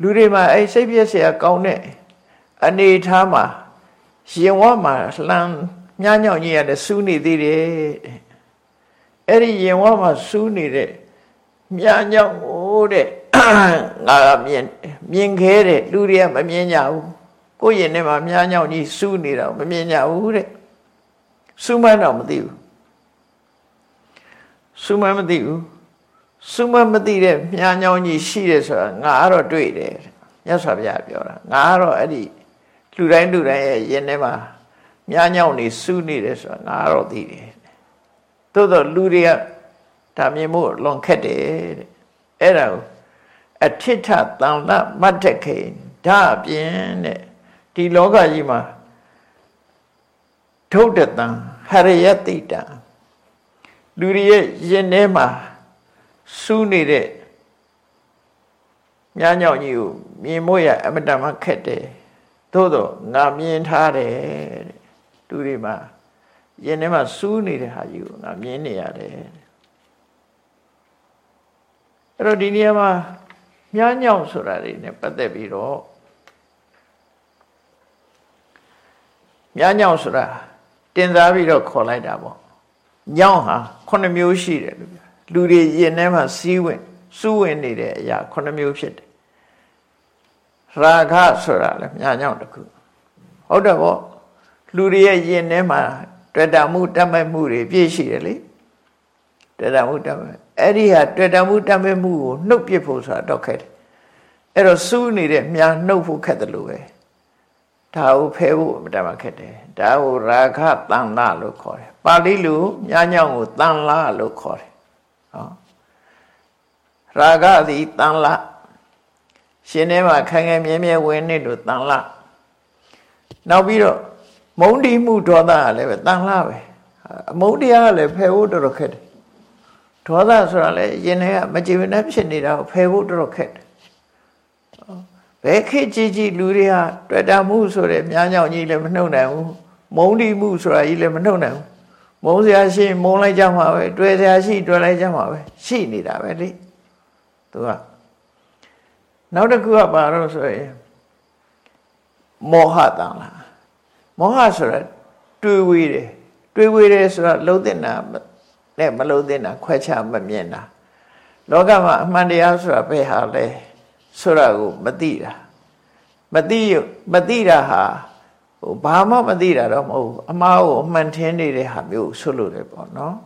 လူတွေမှာအဲ့စိတ်ပြည့်စရာကောင်းတဲ့အနေထားမှာရင်ဝမှာလှမ်းမြညောင်ကြီးရတယ်စူးနေသေးတယ် အဲ့ဒီရင်ဝမှာစူးနေတဲ့မြညောင်ဟိုတဲ့ငါမြင်မြင်ခဲတဲ့လူတွေကမမြင်ကြဘူးကိုယ့်ရင်ထဲမှာမြညောင်ကြီးစူးနေတာမမြင်ကြဘူးတဲ့စူးမှန်းတော့မသိဘူးစူးမှန်းမသိဘူးစူးမှန်းမသိတဲ့မြညောင်ကြီးရှိတယ်ဆိုတာငါကတော့တွေ့တယ်မြတ်စွာဘုရားပြောတာငါကတော့အဲ့ဒီလူတိုင်းလူတိုင်းရဲ့ရင်ထဲမှာမြညောင်နေစူးနေတယ်ဆိုတာငါကတော့သိတယ် သို့တော့လူတွေကဒါမြင်မှုလွန်ခက်တယ်တဲ့အဲ့ဒါကိုအဋ္ဌိထတန်လမတ္တခေဒါအပြင်တဲ့ဒီလောကကြီးမှာထုတ်တတံဟရယတိတံလူတွေရဲ့ရင်ထဲမှာစူးနေတဲ့မြားညောင်ကြီးကိုမြင်မို့ရအမတမခက်တယ်သို့တော့ငါမြင်ထားတယ်တဲ့လူတွေမှာ ရင်ထဲမှာစူးနေတဲ့ဟာကြီးကိုငါမြင်နေရတယ်အဲ့တော့ဒီနေရာမှာမြားညောင်ဆိုတာတွေနဲ့ပတ်သက်ပြီးတော့မြားညောင်ဆိုတာတင်စားပြီးတော့ခေါ်လိုက်တာပေါ့ညောင်ဟာခုနှစ်မျိုးရှိတယ်လို့ပြောလူတွေရင်ထဲမှာစီးဝင်စူးဝင်နေတဲ့အရာခုနှစ်မျိုးဖြစ်တယ်ရာဂဆိုတာလည်းမြားညောင်တစ်ခုဟုတ်တယ်ပေါ့လူတွေရဲ့ရင်ထဲမှာ တွေ့တာမှုတတ်မဲ့မှုတွေပြည့်ရှိတယ်လေတွေ့တာမှုတတ်မဲ့အဲ့ဒီဟာတွေ့တာမှုတတ်မဲ့မှုကိုနှုတ်ပစ်ဖို့ဆိုတာတော့ခက်တယ်အဲ့တော့စူးနေတဲ့မြားနှုတ်ဖို့ခက်တယ်လို့ပဲဒါကိုဖဲဖို့အမှန်တမ်းခက်တယ်ဒါကိုရာဂတန်လလို့ခေါ်တယ်ပါဠိလိုညညောင်ကိုတန်လလို့ခေါ်တယ်ဟောရာဂသည်တန်လရှင်ထဲမှာခိုင်ခိုင်မြဲမြဲဝင်နေလို့တန်လနောက်ပြီးတော့ မုံတီမှုဒေါသကလည်းပဲတန်လပဲအမုံတရားကလည်းဖယ်ဖို့တော်တော်ခက်တယ်ဒေါသဆိုတာလည်းရင်ထဲကမကြည်မနှက်ဖြစ်နေတာကိုဖယ်ဖို့တော်တော်ခက်တယ်ဘယ်ခေတ်ကြီးကြီးလူတွေဟာတွေ့တာမှုဆိုတဲ့မြားညောင်ကြီးလည်းမနှုတ်နိုင်ဘူးမုံတီမှုဆိုတာကြီးလည်းမနှုတ်နိုင်ဘူးမုံစရာရှိမုံလိုက်ကြမှာပဲတွေ့စရာရှိတွေ့လိုက်ကြမှာပဲရှိနေတာပဲလေသူကနောက်တစ်ခုကပါတော့ဆိုရင်မောဟတန်လား မောဟဆိုတာတွေးဝေးတယ်တွေးဝေးတယ်ဆိုတာလုံးတဲ့နာနဲ့မလုံးတဲ့နာခွဲခြားမမြင်တာလောကမှာအမှန်တရားဆိုတာဘယ်ဟာလဲဆိုတာကိုမသိတာမသိမသိတာဟာဟိုဘာမှမသိတာတော့မဟုတ်ဘူးအမှားကိုအမှန်ထင်းနေတဲ့ဟာမျိုးဆွလို့တယ်ပေါ့နော်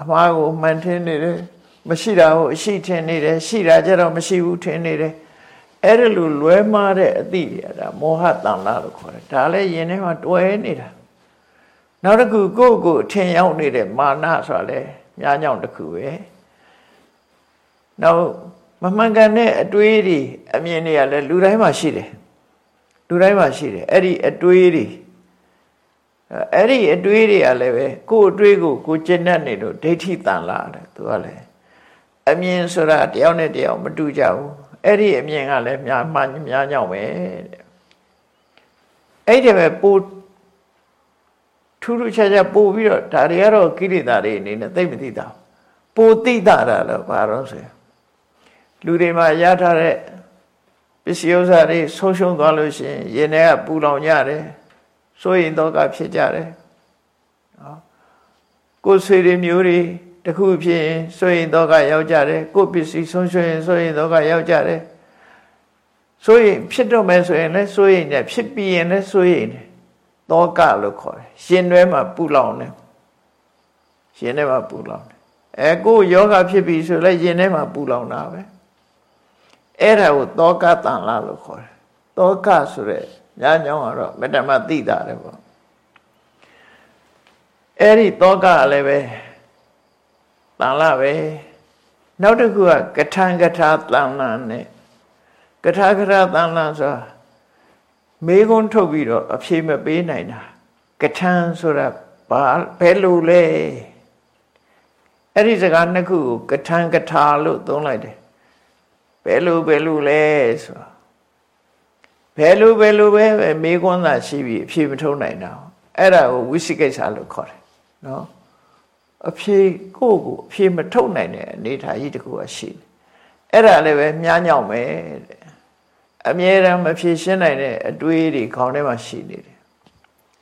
အမှားကိုအမှန်ထင်းနေတယ်မရှိတာကိုအရှိထင်းနေတယ်ရှိတာကြတော့မရှိဘူးထင်းနေတယ် အဲ့ဒါလိုလွဲမှားတဲ့အသည့်တွေဒါမောဟတန်လာလို့ခေါ်တယ်ဒါလည်းယင်ထဲမှာတွဲနေတာနောက်တစ်ခုကိုယ့်ကိုအထင်ရောက်နေတဲ့မာနဆိုတာလည်းညာညောင်တစ်ခုပဲနောက်မမှန်ကန်တဲ့အတွေးတွေအမြင်တွေကလည်းလူတိုင်းမှာရှိတယ်လူတိုင်းမှာရှိတယ်အဲ့ဒီအတွေးတွေအဲ့ဒီအတွေးတွေကလည်းပဲကိုယ်အတွေးကိုကိုကျင့်တတ်နေလို့ဒိဋ္ဌိတန်လာတယ်သူကလည်းအမြင်ဆိုတာတယောက်နဲ့တယောက်မတူကြဘူး အဲ့ဒီအမြင်ကလည်းများမှများညောင်းပဲတဲ့အဲ့ဒီပဲပိုထူးထူးခြားခြားပို့ပြီးတော့ဒါတွေကတော့ကိလေသာတွေအနေနဲ့သိမသိတာပိုသိတာတော့ဘာလို့ဆိုရင်လူတွေမှာရထားတဲ့ပစ္စည်းဥစ္စာတွေဆုံးရှုံးသွားလို့ရှိရင်ရင်ထဲကပူလောင်ကြတယ်စိုးရင်တော့ကဖြစ်ကြတယ်နော်ကိုယ်ဆွေတွေမျိုးတွေ တခုဖြစ်ရင်စိုးရင်တော့ကရောက်ကြတယ်ကိုယ်ပစ္စည်းဆုံးရှုံးရင်စိုးရင်တော့ကရောက်ကြတယ်စိုးရင်ဖြစ်တော့မယ်ဆိုရင်လည်းစိုးရင်နဲ့ဖြစ်ပြီးရင်လည်းစိုးရင်တယ်သသောကလို့ခေါ်တယ်ရှင်တွဲမှာပူလောင်တယ်ရှင်ထဲမှာပူလောင်တယ်အဲကိုယောဂဖြစ်ပြီဆိုလဲရှင်ထဲမှာပူလောင်တာပဲအဲ့ဒါကိုသောကတန်လာလို့ခေါ်တယ်သောကဆိုရဲညာညောင်းကတော့မတ္တမသိတာတယ်ပေါ့အဲ့ဒီသောကလည်းပဲ တန်လာပဲနောက်တစ်ခုကကထံကထာတန်လာနဲ့ကထာကထာတန်လာဆိုတာမေးခွန်းထုတ်ပြီးတော့အဖြေမပေးနိုင်တာကထံဆိုတာဘာဘယ်လိုလဲအဲ့ဒီစကားနှစ်ခုကိုကထံကထာလို့သုံးလိုက်တယ်ဘယ်လိုဘယ်လိုလဲဆိုတာဘယ်လိုဘယ်လိုပဲမေးခွန်းသာရှိပြီးအဖြေမထုတ်နိုင်တာအဲ့ဒါကိုဝိသိကိစ္စလို့ခေါ်တယ်နော် အဖြေကိုကိုအဖြေမထုတ်နိုင်တဲ့အနေထားကြီးတခုကရှိတယ်အဲ့ဒါလည်းပဲမြားညောင်းပဲတဲ့အမြဲတမ်းမဖြေရှင်းနိုင်တဲ့အတွေးတွေခေါင်းထဲမှာရှိနေတယ်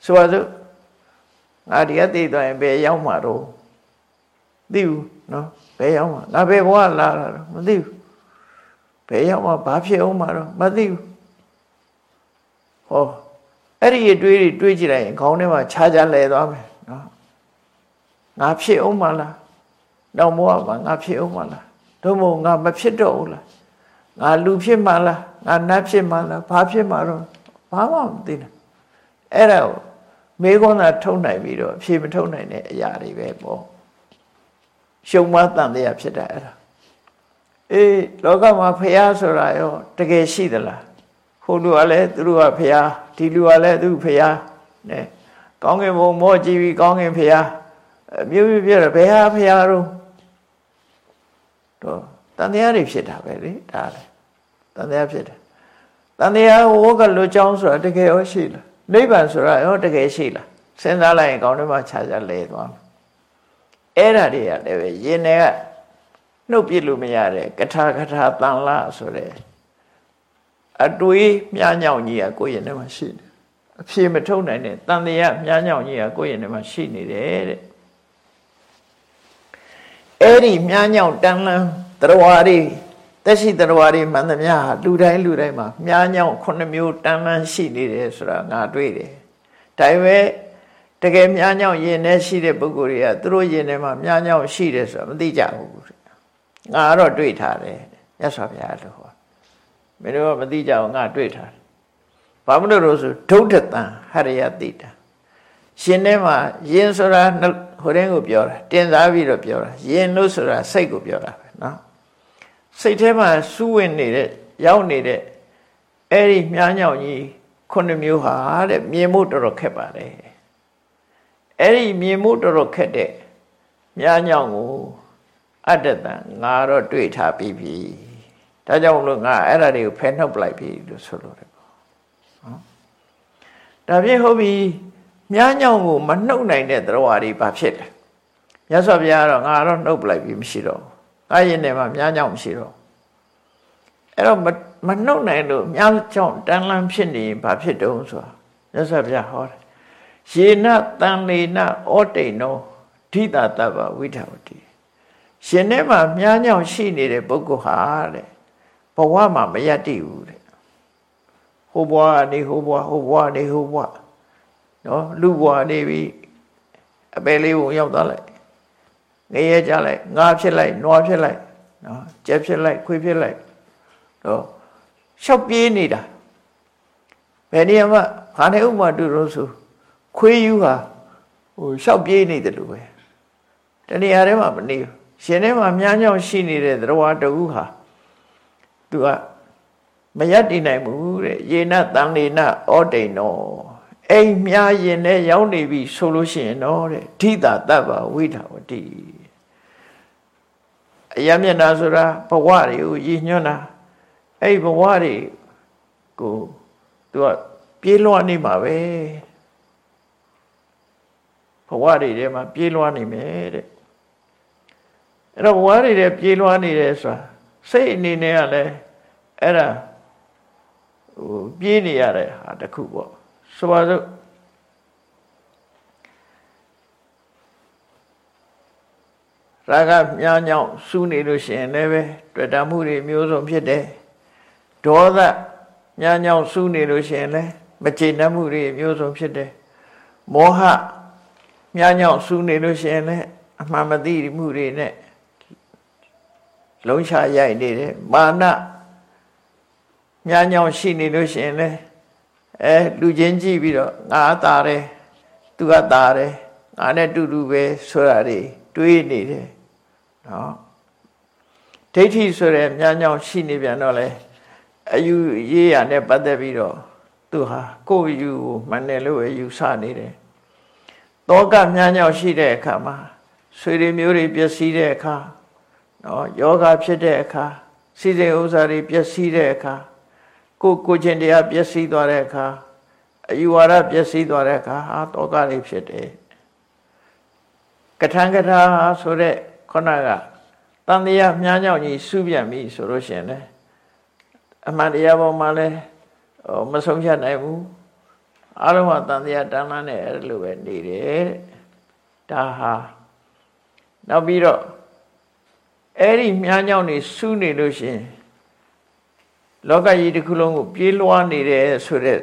ဆိုပါစို့ငါဒီကသိသွားရင်ဘယ်ရောက်မှာတော့သိဘူးနော်ဘယ်ရောက်မှာငါဘယ်ဘဝလာတာတော့မသိဘူးဘယ်ရောက်မှာဘာဖြစ်အောင်မှာတော့မသိဘူးဟောအဲ့ဒီအတွေးတွေတွေးကြည့်လိုက်ရင်ခေါင်းထဲမှာခြားခြားလဲသွားမယ်နော် ငါဖြစ်အောင်မလားတော့ဘဝမှာငါဖြစ်အောင်မလားတို့မို့ငါမဖြစ်တော့ဘူးလားငါလူဖြစ်မှလားငါနတ်ဖြစ်မှလားဘာဖြစ်မှတော့ဘာမှမသိဘူးအဲ့ဒါကိုမေခွန်းသာထုံနိုင်ပြီးတော့အဖြေမထုံနိုင်တဲ့အရာတွေပဲပေါ့ရှုံမတန်တရားဖြစ်တာအဲ့ဒါအေးလောကမှာဖះဆိုတာရောတကယ်ရှိသလားဟိုလူကလည်းသူတို့ကဖះဒီလူကလည်းသူဖះနဲ့ကောင်းကင်ဘုံမောကြည့်ပြီးကောင်းကင်ဖះ မြို့ပြပြဘယ်ဟာဖះတော့တော့တန်တရားတွေဖြစ်တာပဲလေဒါလေတန်တရားဖြစ်တယ်တန်တရားဝကလွတ်ကြောင်းဆိုတာတကယ်ရောရှိလားနိဗ္ဗာန်ဆိုတာရောတကယ်ရှိလားစဉ်းစားလိုက်ရင်ကောင်းတယ်မှခြားခြားလဲသွားမယ်အဲ့ဒါတွေကလည်းပဲယင်တွေကနှုတ်ပြလို့မရတဲ့ကထာကထာတန်လာဆိုတဲ့အတွေးမြားညောင်ကြီးကကိုယ့်ရင်ထဲမှာရှိတယ်အဖြေမထုတ်နိုင်တဲ့တန်တရားမြားညောင်ကြီးကကိုယ့်ရင်ထဲမှာရှိနေတယ်တဲ့ အဲ့ဒီမြားညောင်တန်လန်းတရားတွေတက်ရှိတရားတွေမှန်သမျှဟာလူတိုင်းလူတိုင်းမှာမြားညောင်ခုနှစ်မျိုးတန်လန်းရှိနေတယ်ဆိုတာငါတွေ့တယ်ဒါပေမဲ့တကယ်မြားညောင်ယင်ထဲရှိတဲ့ပုဂ္ဂိုလ်တွေကသူတို့ယင်ထဲမှာမြားညောင်ရှိတယ်ဆိုတာမသိကြဘူးငါတော့တွေ့ထားတယ်ရသော်ဗျာလို့ဟောမင်းတို့ကမသိကြအောင်ငါတွေ့ထားတယ်ဘာမလို့လို့ဆိုဒုဋ္ဌတံဟရိယတိတာရှင်ထဲမှာယင်ဆိုတာ ဟိုတင်းကိုပြောတာတင်စားပြီးတော့ပြောတာယင်လို့ဆိုတာစိတ်ကိုပြောတာပဲနော်စိတ်ထဲမှာစူးဝင်နေတဲ့ရောက်နေတဲ့အဲ့ဒီမြားညောင်ကြီးခုနှစ်မျိုးဟာတဲ့မြင်မှုတော်တော်ခက်ပါတယ်အဲ့ဒီမြင်မှုတော်တော်ခက်တဲ့မြားညောင်ကိုအတ္တတံငါတော့တွေ့ထားပြီးပြီဒါကြောင့်လို့ငါအဲ့ဒါတွေကိုဖယ်နှုတ်ပလိုက်ပြီလို့ဆိုလို့တယ်ပေါ့နော်ဒါဖြင့်ဟုတ်ပြီ မြားညောင်ကိုမနှုတ်နိုင်တဲ့တရားတွေဘာဖြစ်လဲမြတ်စွာဘုရားကတော့ငါတော့နှုတ်ပလိုက်ပြီမရှိတော့ငါရင်ထဲမှာမြားညောင်မရှိတော့အဲ့တော့မနှုတ်နိုင်လို့မြားကြောင့်တန်လန်းဖြစ်နေရင်ဘာဖြစ်တုံးဆိုတာမြတ်စွာဘုရားဟောတယ်ယေနတန်လေနဩတိန်နောဓိတာတဗ္ဗဝိထဝတိရှင်ထဲမှာမြားညောင်ရှိနေတဲ့ပုဂ္ဂိုလ်ဟာတဲ့ဘဝမှာမရတည်ဘူးတဲ့ဟိုဘဝနေဟိုဘဝဟိုဘဝနေဟိုဘဝ နော်လူဘဝနေပြီအပယ်လေးကိုရောက်သွားလိုက်ငရဲကြလိုက်ငါဖြစ်လိုက်နွားဖြစ်လိုက်နော်ကြက်ဖြစ်လိုက်ခွေးဖြစ်လိုက်တော့ရှောက်ပြေးနေတာဘယ်နေရာမှာခါနေဥမာတူလို့ဆိုခွေးယူဟာဟိုရှောက်ပြေးနေတယ်လို့ပဲတနေရာထဲမှာမနေဘူးရှင်ထဲမှာမြားညောင်ရှိနေတဲ့သရဝတူဟာသူကမယက်တည်နိုင်ဘူးတဲ့ယေနတန်လေနဩတိန်နော အိမ်မြားရင်နဲ့ရောက်နေပြီဆိုလို့ရှိရင်တော့တဲ့ဓိတာတဗ္ဗဝိထဝတိအယမျက်နာဆိုတာဘဝတွေကိုရည်ညွှန်းတာအဲ့ဘဝတွေကိုသူကပြေးလွှားနေမှာပဲဘဝတွေထဲမှာပြေးလွှားနေမယ်တဲ့အဲ့တော့ဘဝတွေထဲပြေးလွှားနေတယ်ဆိုတာစိတ်အနေနဲ့ကလည်းအဲ့ဒါဟိုပြေးနေရတဲ့ဟာတစ်ခုပေါ့ ဆိုပါစို့ရာဂမြားညောင်းစူးနေလို့ရှိရင်လည်းပဲတွေ့တာမှုတွေမျိုးစုံဖြစ်တယ်ဒေါသမြားညောင်းစူးနေလို့ရှိရင်လည်းမကျေနပ်မှုတွေမျိုးစုံဖြစ်တယ်မောဟမြားညောင်စူးနေလို့ရှိရင်လည်းအမှန်မသိမှုတွေနဲ့လုံးချရိုက်နေတယ်မာနမြားညောင်ရှိနေလို့ရှိရင်လည်း အဲလူချင်းကြည့်ပြီးတော့ငါသာတယ်သူကသာတယ်ငါနဲ့တူတူပဲဆိုတာတွေတွေးနေတယ်နော်ဒိဋ္ဌိဆိုတဲ့မြားညောင်ရှိနေပြန်တော့လေအယူရေးရနဲ့ပတ်သက်ပြီးတော့သူဟာကိုယ်ယူမှန်တယ်လို့ပဲယူဆနေတယ်တောကမြားညောင်ရှိတဲ့အခါမှာဆွေတွေမျိုးတွေပျက်စီးတဲ့အခါနော်ယောဂဖြစ်တဲ့အခါစီစဉ်ဥစ္စာတွေပျက်စီးတဲ့အခါ ကိုကိုချင်းတရားပျက်စီးသွားတဲ့အခါအယူဝါဒပျက်စီးသွားတဲ့အခါဟာတောကတွေဖြစ်တယ်ကထံကထာဆိုတဲ့ခုနကတန်တရားမြားညောင်ကြီးစုပြန်ပြီဆိုလို့ရှိရင်လေအမှန်တရားပေါ်မှာလဲမဆုံးဖြတ်နိုင်ဘူးအလုံးဟာတန်တရားတန်လန်းနဲ့အဲ့လိုပဲနေတယ်ဒါဟာနောက်ပြီးတော့အဲ့ဒီမြားညောင်နေစုနေလို့ရှိရင် လောကကြီးတစ်ခုလုံးကိုပြေးလွှားနေတယ်ဆိုတဲ့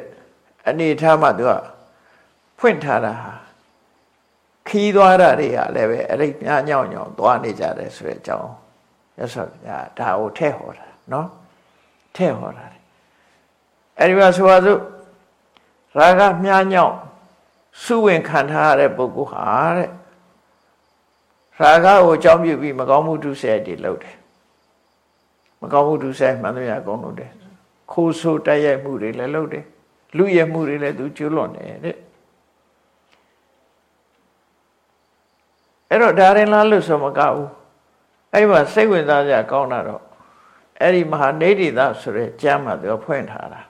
အနေထားမှသူကဖွင့်ထားတာဟာခီးသွားတာတွေကလည်းပဲအဲ့ဒီမြားညောင်ညောင်သွားနေကြတယ်ဆိုတဲ့အကြောင်းရသော်ဒါဒါကိုထဲ့ဟောတာနော်ထဲ့ဟောတာအဲ့ဒီမှာဆိုပါစို့ရာဂမြားညောင်စုဝင်ခံထားရတဲ့ပုဂ္ဂိုလ်ဟာတဲ့ရာဂကိုအကြောင်းပြုပြီးမကောင်းမှုဒုစရိုက်တွေလုပ်တယ် မကောင်းမှုဒုစရိုက်မှန်သမျှအကုန်လုပ်တယ်ခိုးဆိုးတိုက်ရိုက်မှုတွေလည်းလုပ်တယ်လူရမှုတွေလည်းသူကျွလွန်တယ်တဲ့အဲ့တော့ဒါရင်လားလို့ဆိုမကဘူးအဲ့မှာစိတ်ဝင်စားကြကောင်းတာတော့အဲ့ဒီမဟာနေတိသဆိုတဲ့ကျမ်းမှာသူဖွင့်ထားတာ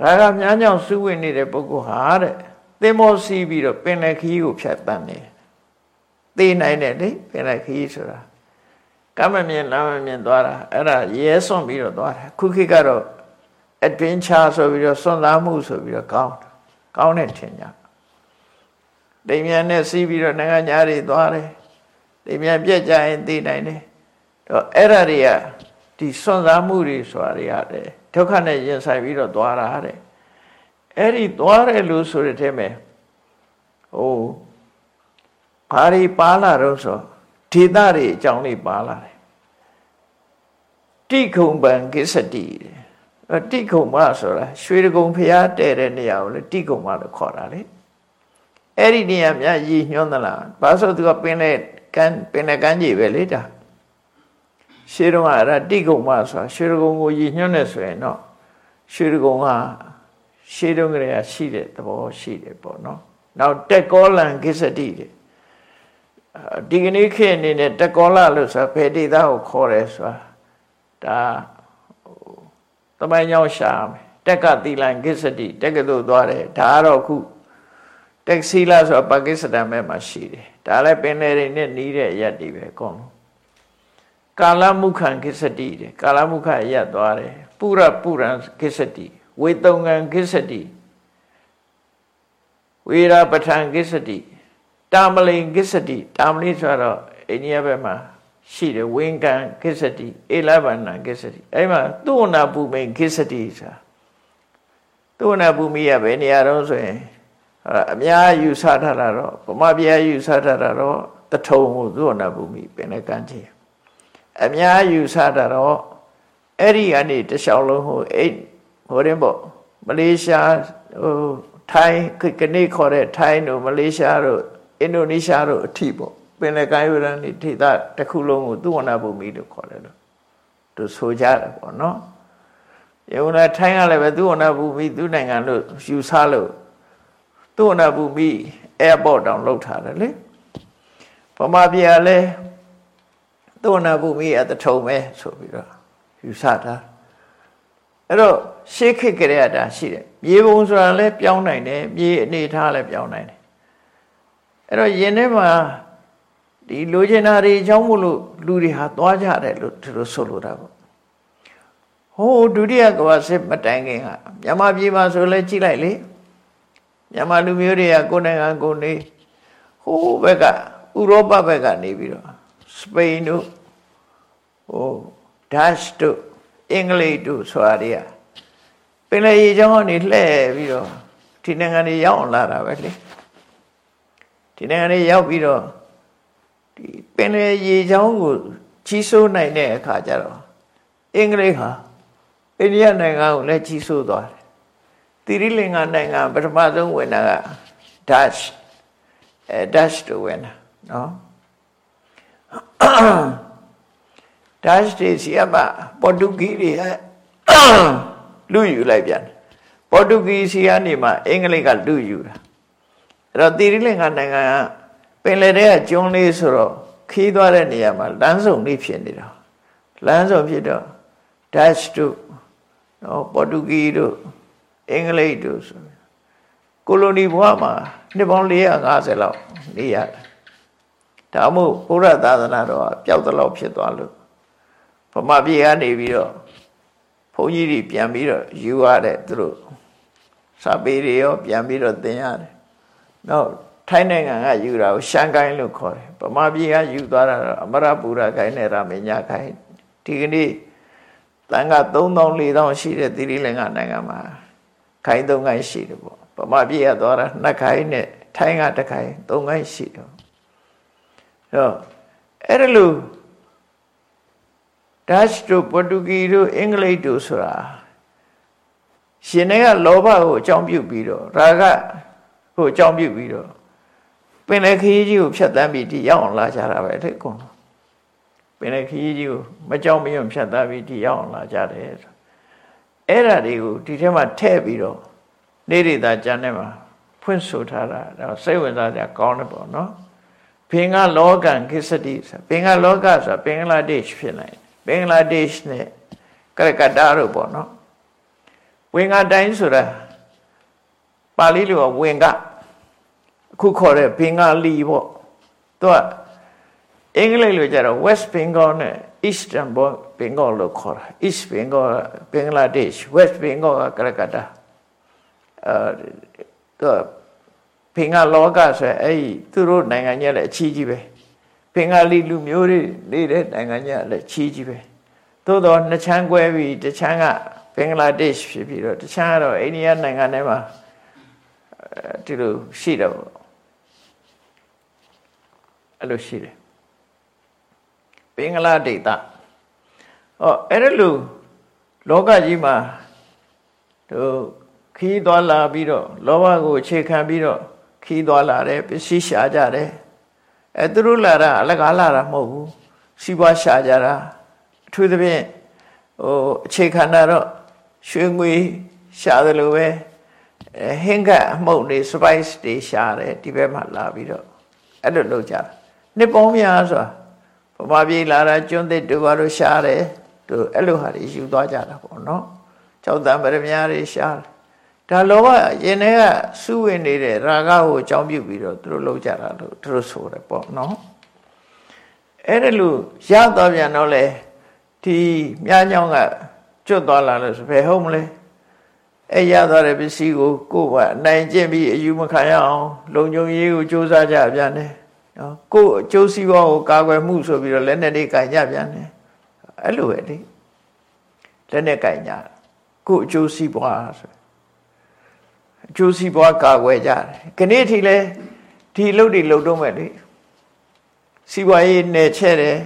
ရာဂမြားညောင်စုဝင်နေတဲ့ပုဂ္ဂိုလ်ဟာတဲ့သင်္ဘောစီးပြီးတော့ပင်လယ်ခီးကိုဖြတ်တန်းနေသိနိုင်တယ်လေပင်လယ်ခီးဆိုတာ ကမ္မမြင်လမ်းမမြင်သွားတာအဲ့ဒါရဲစွန့်ပြီးတော့သွားတာခုခေတ်ကတော့ adventure ဆိုပြီးတော့စွန့်စားမှုဆိုပြီးတော့ကောင်းကောင်းတဲ့ထင်ကြတိမ်မြန်နဲ့စီးပြီးတော့နိုင်ငံညာတွေသွားတယ်တိမ်မြန်ပြက်ကြရင်သိနိုင်တယ်တော့အဲ့ဒါတွေကဒီစွန့်စားမှုတွေဆိုတာတွေရတယ်ဒုက္ခနဲ့ရင်ဆိုင်ပြီးတော့သွားတာတဲ့အဲ့ဒီသွားတယ်လို့ဆိုတဲ့ထဲမှာဟိုဘာတွေပါလာတော့ဆို ဒေသတွေအကြောင်းလေးပါလာတယ်တိခုံပံကိစ္စတိတိခုံမဆိုတာရွှေတကုံဖျားတဲ့တဲ့နေရာကိုလေတိခုံမလို့ခေါ်တာလေအဲ့ဒီနေရာမြတ်ရည်ညွှန်းသလားဘာလို့သူကပင်တဲ့ကန်းပင်တဲ့ကန်းကြီးပဲလေဒါရှေးတုန်းကအဲ့ဒါတိကုံမဆိုတာရွှေတကုံကိုရည်ညွှန်းနေဆိုရင်တော့ရွှေတကုံကရှေးတုန်းကလေးကရှိတဲ့သဘောရှိတယ်ပေါ့နော်နောက်တက်ကောလံကိစ္စတိတဲ့ ဒီကနေ့ခေတ်အနေနဲ့တကောလလို့ဆိုဘယ်ဒေသကိုခေါ်တယ်ဆိုတာဒါတမိုင်းကြောင့်ရှာမယ်တက်ကတိလန်ကိစ္စတိတက်ကတို့သွားတယ်ဒါကတော့ခုတက်စီလာဆိုတာပါကစ္စတန်ဘက်မှာရှိတယ်ဒါလည်းပင်လယ်တွေနဲ့နီးတဲ့အရက်တွေပဲအကုန်လုံးကာလမုခံကိစ္စတိတဲ့ကာလမုခအရက်သွားတယ်ပုရပုရံကိစ္စတိဝေတုံငံကိစ္စတိဝေရာပဋ္ဌာန်ကိစ္စတိ တာမလိန်ကိစ္စတိတာမလိဆိုတော့အိန္ဒိယဘက်မှာရှိတယ်ဝင်းကန်ကိစ္စတိအေလဗန္နကိစ္စတိအဲ့မှာသူဝနာပုမိန်ကိစ္စတိဆိုတာသူဝနာပုမိရပဲနေရာတော့ဆိုရင်အများယူဆထားတာတော့ဗမာပြည်ယူဆထားတာတော့တထုံကိုသူဝနာပုမိပင်လည်းကန်းချေအများယူဆတာတော့အဲ့ဒီကနေတခြားလုံးဟိုအိတ်ဟိုရင်ပေါ့မလေးရှားဟိုထိုင်းကနေခေါ်တဲ့ထိုင်းတို့မလေးရှားတို့ အင်ဒိုနီးရှားတို့အထိပေါ့ပင်လယ်ကမ်းရိုးတန်းဒီဒေသတစ်ခုလုံးကိုသူဝနာဘူမိလို့ခေါ်တယ်လို့သူဆိုကြတယ်ပေါ့နော်ယေဝနာထိုင်းကလည်းပဲသူဝနာဘူမိသူနိုင်ငံလို့ယူဆလို့သူဝနာဘူမိ airport တောင်လောက်ထားတယ်လေဗမာပြည်ကလည်းသူဝနာဘူမိအတထုံပဲဆိုပြီးတော့ယူဆတာအဲ့တော့ရှေးခေတ်ကလေးကဒါရှိတယ်မြေပုံဆိုတာလည်းပြောင်းနိုင်တယ်မြေအနေထားလည်းပြောင်းနိုင်တယ် အဲ့တော့ယင်ထဲမှာဒီလိုချင်တာတွေအကြောင်းမို့လို့လူတွေဟာသွားကြတယ်လို့သူတို့ဆိုလိုတာပေါ့ဟိုဒုတိယကမ္ဘာစစ်မတိုင်ခင်ကမြန်မာပြည်မှာဆိုလဲကြည့်လိုက်လေမြန်မာလူမျိုးတွေကကိုယ်နိုင်ငံကိုနေဟိုဘက်ကဥရောပဘက်ကနေပြီးတော့စပိန်တို့ဟိုဒတ်ချ်တို့အင်္ဂလိပ်တို့ဆိုတာတွေကပင်လယ်ရေကြောင်းကနေလှည့်ပြီးတော့ဒီနိုင်ငံတွေရောက်လာတာပဲလေ ဒီနိုင်ငံလေးရောက်ပြီးတော့ဒီပင်လယ်ရေချောင်းကိုကြီးစိုးနိုင်တဲ့အခါကျတော့အင်္ဂလိပ်ဟာအိန္ဒိယနိုင်ငံကိုလည်းကြီးစိုးသွားတယ်တိရိလင်္ကာနိုင်ငံပထမဆုံးဝင်တာက Dutch အဲ Dutch တို့ဝင်တာနော် Dutch တွေစီကပါပေါ်တူဂီတွေကလူယူလိုက်ပြန်ပေါ်တူဂီစီကနေမှအင်္ဂလိပ်ကလူယူတာ အဲ့တော့တိရိလင်္ကာနိုင်ငံကပင်လယ်ထဲကကျွန်းလေးဆိုတော့ခီးသွားတဲ့နေရာမှာလမ်းစုံလေးဖြစ်နေတာလမ်းစုံဖြစ်တော့ Dutch တို့နော်ပေါ်တူဂီတို့အင်္ဂလိပ်တို့ဆိုကိုလိုနီဘဝမှာနှစ်ပေါင်း450လောက်နေရတယ်ဒါမှမဟုတ်ဘုရားသာသနာတော်ပျောက်သလောက်ဖြစ်သွားလို့ဗမာပြည်ကနေပြီးတော့ဘုန်းကြီးတွေပြန်ပြီးတော့ယူရတဲ့သူတို့စာပေတွေရောပြန်ပြီးတော့သင်ရတယ် နောက်ထိုင်းနိုင်ငံကယူတာကိုရှန်ကိုင်းလို့ခေါ်တယ်ဗမာပြည်ကယူသွားတာတော့အမရပူရခိုင်းနဲ့ရမညခိုင်းဒီကနေ့တန်ခါ3000 4000ရှိတဲ့သီရိလင်္ကာနိုင်ငံမှာခိုင်း3ခိုင်းရှိတယ်ပေါ့ဗမာပြည်ကသွားတာနှစ်ခိုင်းနဲ့ထိုင်းကတစ်ခိုင်း3ခိုင်းရှိတယ်အဲ့တော့အဲ့ဒါလို့ Dutch တို့ Portuguese တို့အင်္ဂလိပ်တို့ဆိုတာရှင်တွေကလောဘကိုအကြောင်းပြုပြီးတော့ရာဂ ကိုအကြောင်းပြုပြီးတော့ပင်လယ်ခရီးကြီးကိုဖြတ်တန်းပြီးဒီရောက်အောင်လာကြတာပဲတဲ့ကွန်ပင်လယ်ခရီးကြီးကိုမကြောက်မရွံ့ဖြတ်တန်းပြီးဒီရောက်အောင်လာကြတယ်အဲ့ဓာတွေကိုဒီထဲမှာထည့်ပြီးတော့နေရတာကျန်တဲ့မှာဖွင့်ဆိုထားတာတော့စိတ်ဝင်စားကြကောင်းတယ်ပေါ့နော်ဘင်္ဂလောကံကိစ္စတိဆိုဘင်္ဂလောကဆိုဘင်္ဂလားဒေ့ရှ်ဖြစ်နိုင်ဘင်္ဂလားဒေ့ရှ်နဲ့ကရကတာတို့ပေါ့နော်ဝင်ကတိုင်းဆိုတာပါဠိလိုကဝင်ကအ ခုခေါ်တဲ့ဘင်္ဂလီပေါ့သူကအင်္ဂလိပ်လိုကျတော့ West Bengal နဲ့ Eastern Bengal လို့ခေါ်တာ East Bengal Bangladesh West Bengal ကကရကတာအဲသူဘင်္ဂလောကဆိုအဲ့ဒီသူတို့နိုင်ငံကြီးလည်းအချီးကြီးပဲဘင်္ဂလီလူမျိုးတွေနေတဲ့နိုင်ငံကြီးလည်းချီးကြီးပဲသို့တော့နှစ်ချမ်းကွဲပြီးတစ်ချမ်းကဘင်္ဂလားဒေ့ရှ်ဖြစ်ပြီးတော့တစ်ချမ်းကတော့အိန္ဒိယနိုင်ငံထဲမှာဒီလိုရှိတယ်ပေါ့ အဲ့လိုရှိတယ်ဘင်္ဂလားဒေသဟောအဲ့ဒါလိုလောကကြီးမှာတို့ခီးသွားလာပြီးတော့လောဘကိုအခြေခံပြီးတော့ခီးသွားလာတယ်ပစ္စည်းရှာကြတယ်အဲသူတို့လာတာအလကားလာတာမဟုတ်ဘူးစီးပွားရှာကြတာအထူးသဖြင့်ဟိုအခြေခံတာတော့ရွှေငွေရှာတယ်လို့ပဲဟင်းကအမှုန့်တွေ spice တွေရှာတယ်ဒီဘက်မှာလာပြီးတော့အဲ့လိုလုပ်ကြတာ နှစ်ပေါင်းများစွာဗမာပြည်လာတာကျွန်းသစ်တို့ဘာလို့ရှာတယ်တို့အဲ့လိုဟာတွေယူသွားကြတာပေါ့နော်ကျောက်တံပရမများတွေရှာတယ်ဒါလောဘရင်ထဲကစုဝင်နေတဲ့ရာဂကိုအကြောင်းပြုပြီးတော့သူတို့လောက်ကြတာလို့သူတို့ဆိုတယ်ပေါ့နော်အဲ့ဒါလို့ရတော့ပြန်တော့လေဒီမြားညောင်းကကျွတ်သွားလာလို့ဆိုဘယ်ဟုတ်မလဲအဲ့ရသွားတဲ့ပစ္စည်းကိုကိုယ်ကအနိုင်ကျင့်ပြီးအယူမခံရအောင်လုံခြုံရေးကိုစူးစမ်းကြပြန်တယ် နော်ကိုယ်အကျိုးစီးပွားကိုကာကွယ်မှုဆိုပြီးတော့လက်နဲ့တွေကင်ကြပြန်တယ်အဲ့လိုပဲလေလက်နဲ့ကင်ကြကိုယ်အကျိုးစီးပွားဆိုအကျိုးစီးပွားကာကွယ်ကြတယ်ခဏထိလဲဒီလှုပ်တွေလှုပ်တော့မဲ့လေစီးပွားရေးနယ်ချဲ့တယ်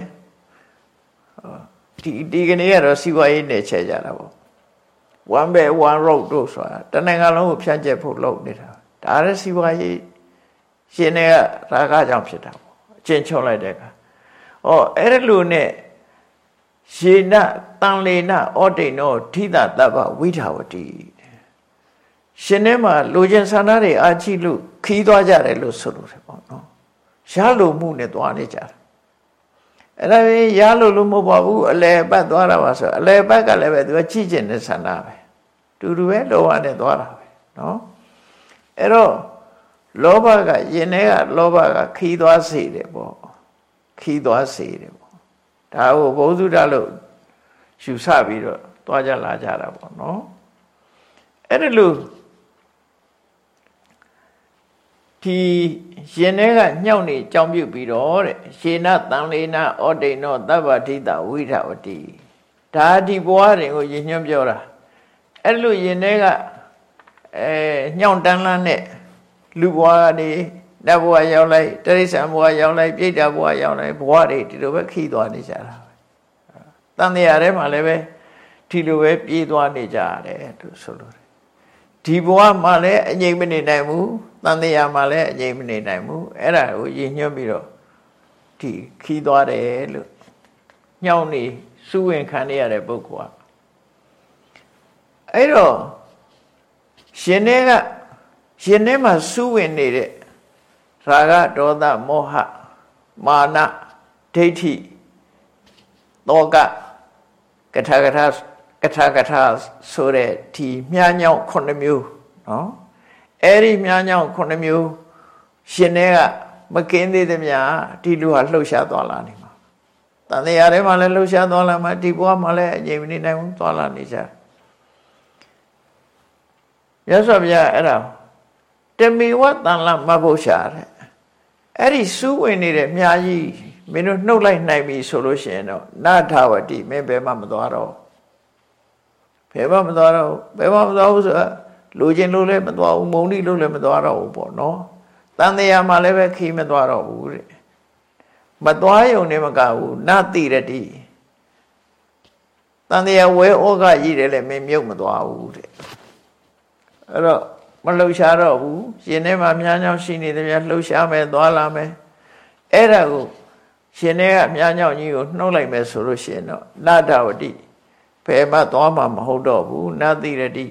ဒီဒီကနေ့ကတော့စီးပွားရေးနယ်ချဲ့ကြတာပေါ့ one belt one road တို့ဆိုတာတနိုင်ငံလုံးကိုဖြန့်ကျက်ဖို့လုပ်နေတာဒါလည်းစီးပွားရေး ရှင်တွေကရာဂကြောင့်ဖြစ်တာပေါ့အကျဉ်းချုပ်လိုက်တဲ့အခါဩအဲ့ဒါလိုနဲ့ရေနတန်လေနဩတိန်နောဓိတတပ္ပဝိထာဝတိရှင်ထဲမှာလိုချင်ဆန္ဒတွေအာချိလို့ခီးသွားကြတယ်လို့ဆိုလို့တယ်ပေါ့နော်ရလိုမှုနဲ့သွားနေကြတယ်အဲ့ဒါပဲရလို့လို့မဟုတ်ပါဘူးအလဲပတ်သွားတာပါဆိုအလဲပတ်ကလည်းပဲသူကကြည့်ကျင်တဲ့ဆန္ဒပဲတူတူပဲလောဘနဲ့သွားတာပဲနော်အဲ့တော့ လောဘကယင်ထဲကလောဘကခီးသွားစေတယ်ပေါ့ခီးသွားစေတယ်ပေါ့ဒါကိုဘုသုဒ္ဓလို့ယူဆပြီးတော့သွားကြလာကြတာပေါ့နော်အဲ့ဒါလို့ဒီရင်ထဲကညှောက်နေကြောင်းပြုတ်ပြီးတော့တဲ့ရှေနတန်လေးနာဩတိန်နောသဗ္ဗထိတဝိထဝတိဒါဒီဘဝတွေကိုရည်ညွှန်းပြောတာအဲ့လိုရင်ထဲကအဲညှောင်တန်းလန်းနဲ့ လူဘဝကနေနတ်ဘဝရောက်လိုက်တရိစ္ဆာန်ဘဝရောက်လိုက်ပြိတ္တာဘဝရောက်လိုက်ဘဝတွေဒီလိုပဲခီးသွားနေကြတာတန်တရားထဲမှာလည်းပဲဒီလိုပဲပြေးသွားနေကြရတယ်လို့ဆိုလို့ဒီဘဝမှာလည်းအငြိမ့်မနေနိုင်ဘူးတန်တရားမှာလည်းအငြိမ့်မနေနိုင်ဘူးအဲ့ဒါကိုရည်ညွှန်းပြီးတော့ဒီခီးသွားတယ်လို့ညှောင်းနေစုဝင်ခံရတဲ့ပုဂ္ဂိုလ်ကအဲ့တော့ရှင်ထဲက ရှင်ထဲမှာစုဝင်နေတဲ့ရာဂဒေါသမောဟမာနဒိဋ္ဌိတောကကထာကထာကထာကထာဆိုတဲ့ဒီမြားညောင်း9မျိုးနော်အဲ့ဒီမြားညောင်း9မျိုးရှင်တွေကမကင်းသေးသမျှဒီလူဟာလှုပ်ရှားသွားလာနေမှာတန်တရားထဲမှာလည်းလှုပ်ရှားသွားလာမှာဒီဘဝမှာလည်းအငြိမ်မနေနိုင်ဘူးသွားလာနေကြရသော်ဗျာအဲ့ဒါ တမီဝတန်လမဘုရှာတဲ့အဲ့ဒီစူးဝင်နေတဲ့မြားကြီးမင်းတို့နှုတ်လိုက်နိုင်ပြီဆိုလို့ရှိရင်တော့နာထဝတိမင်းဘယ်မှမသွားတော့ဘယ်မှမသွားတော့ဘယ်မှမသွားဘူးဆိုတော့လူချင်းလို့လည်းမသွားဘူးမုံတိလို့လည်းမသွားတော့ဘူးပေါ့နော်တန်တရားမှာလည်းပဲခီးမသွားတော့ဘူးတဲ့မသွားယုံနေမကဘူးနတိရတိတန်တရားဝဲဩဃကြီးတယ်လည်းမင်းမြုပ်မသွားဘူးတဲ့အဲ့တော့ မလှုပ်ရှားတော့ဘူးရှင်ထဲမှာမြားညောင်းရှိနေတယ်ဗျလှုပ်ရှားမယ်သွားလာမယ်အဲ့ဒါကိုရှင်ထဲကမြားညောင်းကြီးကိုနှုတ်လိုက်မယ်ဆိုလို့ရှင်တော့နတဝတိဘယ်မှသွားမှာမဟုတ်တော့ဘူးနတိရတိ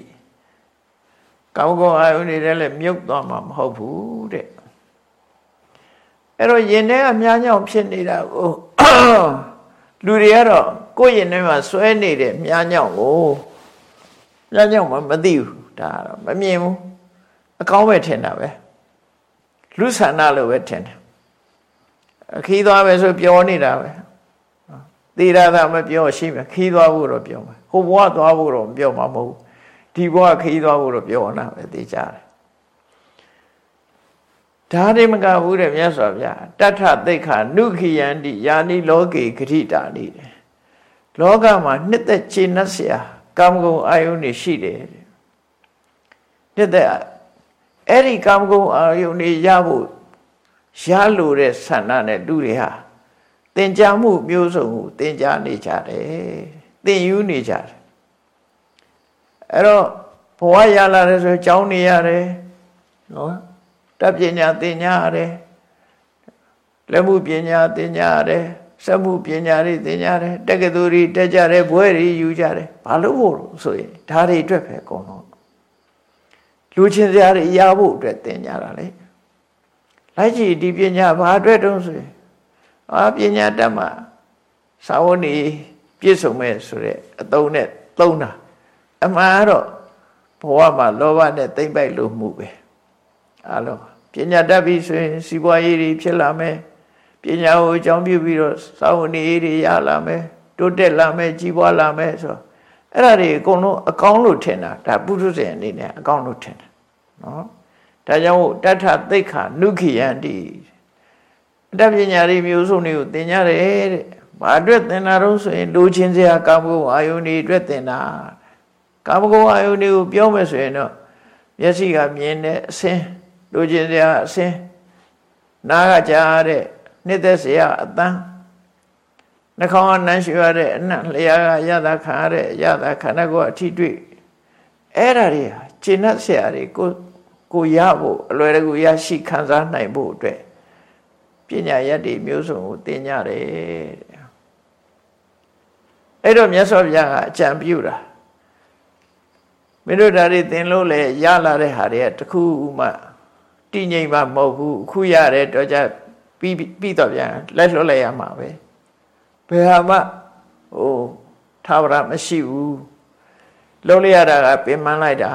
ကောင်းကောင်းအာယုန်တွေလည်းမြုပ်သွားမှာမဟုတ်ဘူးတဲ့အဲ့တော့ယင်ထဲကမြားညောင်းဖြစ်နေတာကိုလူတွေကတော့ကိုယ့်ယင်ထဲမှာဆွဲနေတဲ့မြားညောင်းကိုမြားညောင်းမှမသိဘူးဒါတော့မမြင်ဘူး အကောင်းပဲထင်တာပဲလူဆန္ဒလို့ပဲထင်တယ်ခီးသွားပဲဆိုပြောနေတာပဲသေရတာမပြောရှိမယ်ခီးသွားဖို့တော့ပြောမယ်ဟိုဘဝသွားဖို့တော့မပြောမှာမဟုတ်ဒီဘဝခီးသွားဖို့တော့ပြောနာပဲသိကြတယ်ဒါတွေမကဘူးတဲ့မြတ်စွာဘုရားတထသိခာနုခိယန္တိယာနိလောကေဂတိတာနိတဲ့လောကမှာနှစ်သက်ခြေနှက်เสียကာမဂုဏ်အာယုန်တွေရှိတယ်နှစ်သက် အဲ့ဒီကာမဂုဏ်အာယုန်တွေရဖို့ရလို့တဲ့ဆန္ဒနဲ့လူတွေဟာသင်ကြားမှုမျိုးစုံကိုသင်ကြားနေကြတယ်သင်ယူနေကြတယ်အဲ့တော့ဘဝရလာတယ်ဆိုကြောင်းနေရတယ်နော်တပ်ပညာသင်ညာရတယ်လက်မှုပညာသင်ညာရတယ်စက်မှုပညာတွေသင်ညာတယ်တက္ကသိုလ်တွေတက်ကြတယ်ဘွဲတွေယူကြတယ်ဘာလို့ဖို့ဆိုရင်ဒါတွေအတွက်ပဲအကုန်လုံး လူချင်းစရာတွေရဖို့အတွက်သင်ညာတာလေလိုက်ကြည့်ဒီပညာဘာအတွက်တုံးဆိုရင်အာပညာတတ်မှသာဝနေပြည့်စုံမဲ့ဆိုတဲ့အတုံးနဲ့သုံးတာအမှန်တော့ဘဝမှာလောဘနဲ့တိမ့်ပိုက်လို့မှုပဲအလုံးပညာတတ်ပြီဆိုရင်စီးပွားရေးတွေဖြစ်လာမယ်ပညာကိုအကြောင်းပြုပြီးတော့သာဝနေရေးတွေရလာမယ်တိုးတက်လာမယ်ကြီးပွားလာမယ်ဆို အဲ့ဒါတွေအကုန်လုံးအကောင်းလို့ထင်တာဒါပုထုဇဉ်အနေနဲ့အကောင်းလို့ထင်တာနော်ဒါကြောင့်တထသိက္ခာနုခိယန္တိအတတ်ပညာတွေမျိုးစုံတွေကိုသင်ကြတယ်တဲ့ဘာအတွက်သင်တာတော့ဆိုရင်လူချင်းစရာကာမဂုဏ်အာယုန်တွေအတွက်သင်တာကာမဂုဏ်အာယုန်တွေကိုပြောမယ်ဆိုရင်တော့မျက်စိကမြင်တဲ့အစင်းလူချင်းစရာအစင်းနားကကြားတဲ့နှစ်သက်စရာအတန်း နှာခေါင်းကနမ်းရှူရတဲ့အနံ့လျှာကရတာခံရတဲ့ရတာခန္ဓာကိုယ်အထိတွေ့အဲ့ဓာတွေဟာကျင့်တ်ဆရာတွေကိုကိုရဖို့အလွယ်တကူရရှိခံစားနိုင်ဖို့အတွက်ပညာရက်တွေမျိုးစုံကိုသင်ကြတယ်အဲ့တော့မြတ်စွာဘုရားကအကြံပြုတာမင်းတို့ဒါတွေသင်လို့လေရလာတဲ့ဟာတွေကတခုမှတည်ငြိမ်မှမဟုတ်ဘူးအခုရတယ်တော့ကြပြီးပြီးတော့ပြန်လက်လွတ်လိုက်ရမှာပဲဘ ယ်ဟာမှဟိုသာဝရမရှိဘူးလုံးလိုက်ရတာကပင်ပန်းလိုက်တာ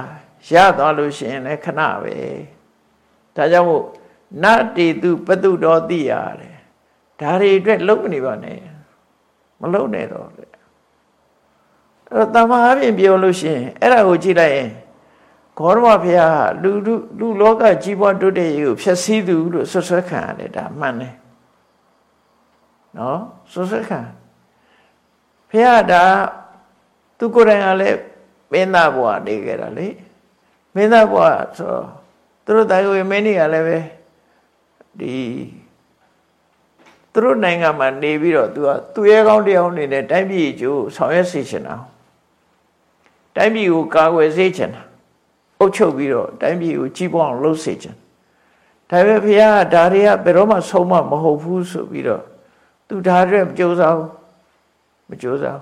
ရသွားလို့ရှိရင်လည်းခဏပဲဒါကြောင့်မို့နတ္တိတုပတုတော်သိရတယ်ဒါတွေအတွက်လုံးမနေပါနဲ့မလုံးနဲ့တော့လေအဲ့တော့တမဟာပြင်ပြောလို့ရှိရင်အဲ့ဒါကိုကြည့်လိုက်ရင်ဂေါရမဘုရားလူလူလူလောကကြီးပွားတိုးတက်ရေးကိုဖျက်ဆီးသူလို့ဆွဆွဲခံရတယ်ဒါမှန်တယ် နော်ဆွဆွဲခံဘုရားဒါသူကိုယ်တိုင်ကလည်းမင်းသားဘဝနေခဲ့တာလေမင်းသားဘဝဆိုသူတို့တာဝေမင်းကြီးကလည်းပဲဒီသူတို့နိုင်ငံမှာနေပြီးတော့သူကသူရဲကောင်းတရားအနေနဲ့တိုင်းပြည်ကျိုးဆောင်ရွက်စေချင်တာတိုင်းပြည်ကိုကာကွယ်စေချင်တာအုပ်ချုပ်ပြီးတော့တိုင်းပြည်ကိုကြီးပွားအောင်လုပ်စေချင်ဒါပေမဲ့ဘုရားကဒါတွေကဘယ်တော့မှဆုံးမမဟုတ်ဘူးဆိုပြီးတော့ သူဒါတွေမကြိုးစားဘူးမကြိုးစား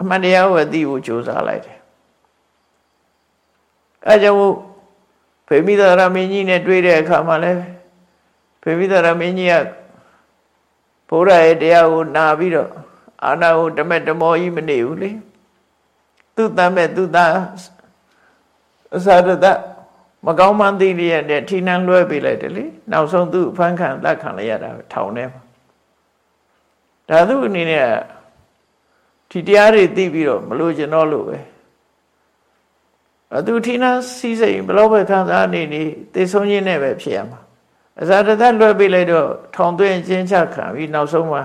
အမှန်တရားကိုအသိကိုကြိုးစားလိုက်တယ်အဲကြောင့်ဖေမိသာရမင်းကြီးနဲ့တွေ့တဲ့အခါမှာလဲဖေမိသာရမင်းကြီးကဘုရားရဲ့တရားကိုနာပြီးတော့အာနာကိုတမက်တမောကြီးမနေဘူးလေသူတမ်းမဲ့သူသားအစာရတမကောင်းမှန်းသိလျက်နဲ့ထိနှံလွှဲပေးလိုက်တယ်လေနောက်ဆုံးသူအဖမ်းခံလက်ခံလိုက်ရတာထောင်ထဲမှာ ဒါသူအနေနဲ့ဒီတရားတွေသိပြီးတော့မလို့ကျင်တော့လို့ပဲအသူထိနှံစီးစိမ်ဘလို့ပဲခံစားနေနေသိဆုံးခြင်းနဲ့ပဲဖြစ်ရမှာအစာတသက်လွှဲပေးလိုက်တော့ထောင်သွင်းချင်းချခံပြီးနောက်ဆုံးမှာ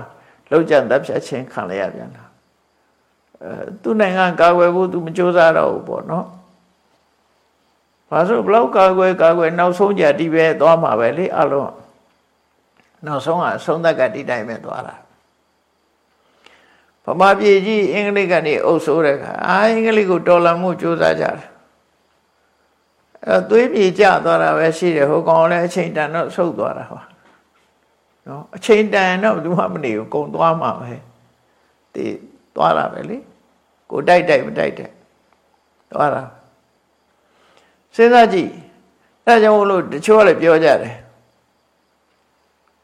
လောက်ကြံတပ်ဖြတ်ခြင်းခံလိုက်ရပြန်တာအဲသူ့နိုင်ငံကာကွယ်ဖို့သူမကြိုးစားတော့ဘူးပေါ့နော်ဘာလို့ဘလောက်ကာကွယ်ကာကွယ်နောက်ဆုံးကြတိပဲသွားမှာပဲလေအလုံးနောက်ဆုံးကအဆုံးသက်ကဒီတိုင်းပဲသွားတာ ဗမာပြည်ကြီးအင်္ဂလိပ်ကနေအုပ်စိုးတဲ့ခါအာအင်္ဂလိပ်ကိုတော်လှန်မှုကြိုးစားကြတယ်အဲသွေးပြေကျသွားတာပဲရှိတယ်ဟိုကောင်လည်းအချိန်တန်တော့ဆုတ်သွားတာဟောနော်အချိန်တန်တော့ဘူးမှမနေဘူးကုံသွားမှာပဲဒီသွားတာပဲလေကိုတိုက်တိုက်မတိုက်တဲ့သွားတာစဉ်းစားကြည့်အဲကြောင့်လို့တချို့ကလည်းပြောကြတယ်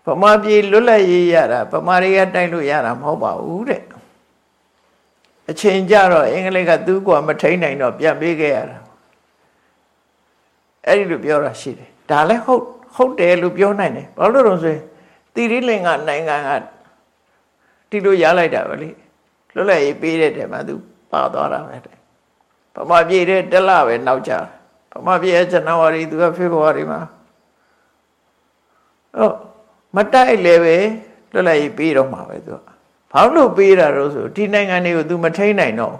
ဗမာပြည်လွတ်လပ်ရေးရတာဗမာတွေကတိုက်လို့ရတာမဟုတ်ပါဘူးတဲ့ အချိန်ကြတော့အင်္ဂလိပ်ကသူ့ကွာမထိန်နိုင်တော့ပြန်ပေးခဲ့ရတာအဲ့ဒီလိုပြောတာရှိတယ်ဒါလည်းဟုတ်ဟုတ်တယ်လို့ပြောနိုင်တယ်ဘာလို့လဲဆိုရင်တိရိလင်္ကာနိုင်ငံကဒီလိုရလိုက်တာပဲလေလွတ်လပ်ရေးပေးတဲ့တဲမှာသူပါသွားတာပဲဗမာပြည်တဲ့တလပဲနောက်ကြဗမာပြည်ရဲ့ဇန်နဝါရီသူကဖေဖော်ဝါရီမှာဟုတ်မတိုက်လည်းပဲလွတ်လပ်ရေးပေးတော့မှာပဲသူက ဘာလို့ပေးတာတော့ဆိုဒီနိုင်ငံတွေကိုသူမထိန်နိုင်တော့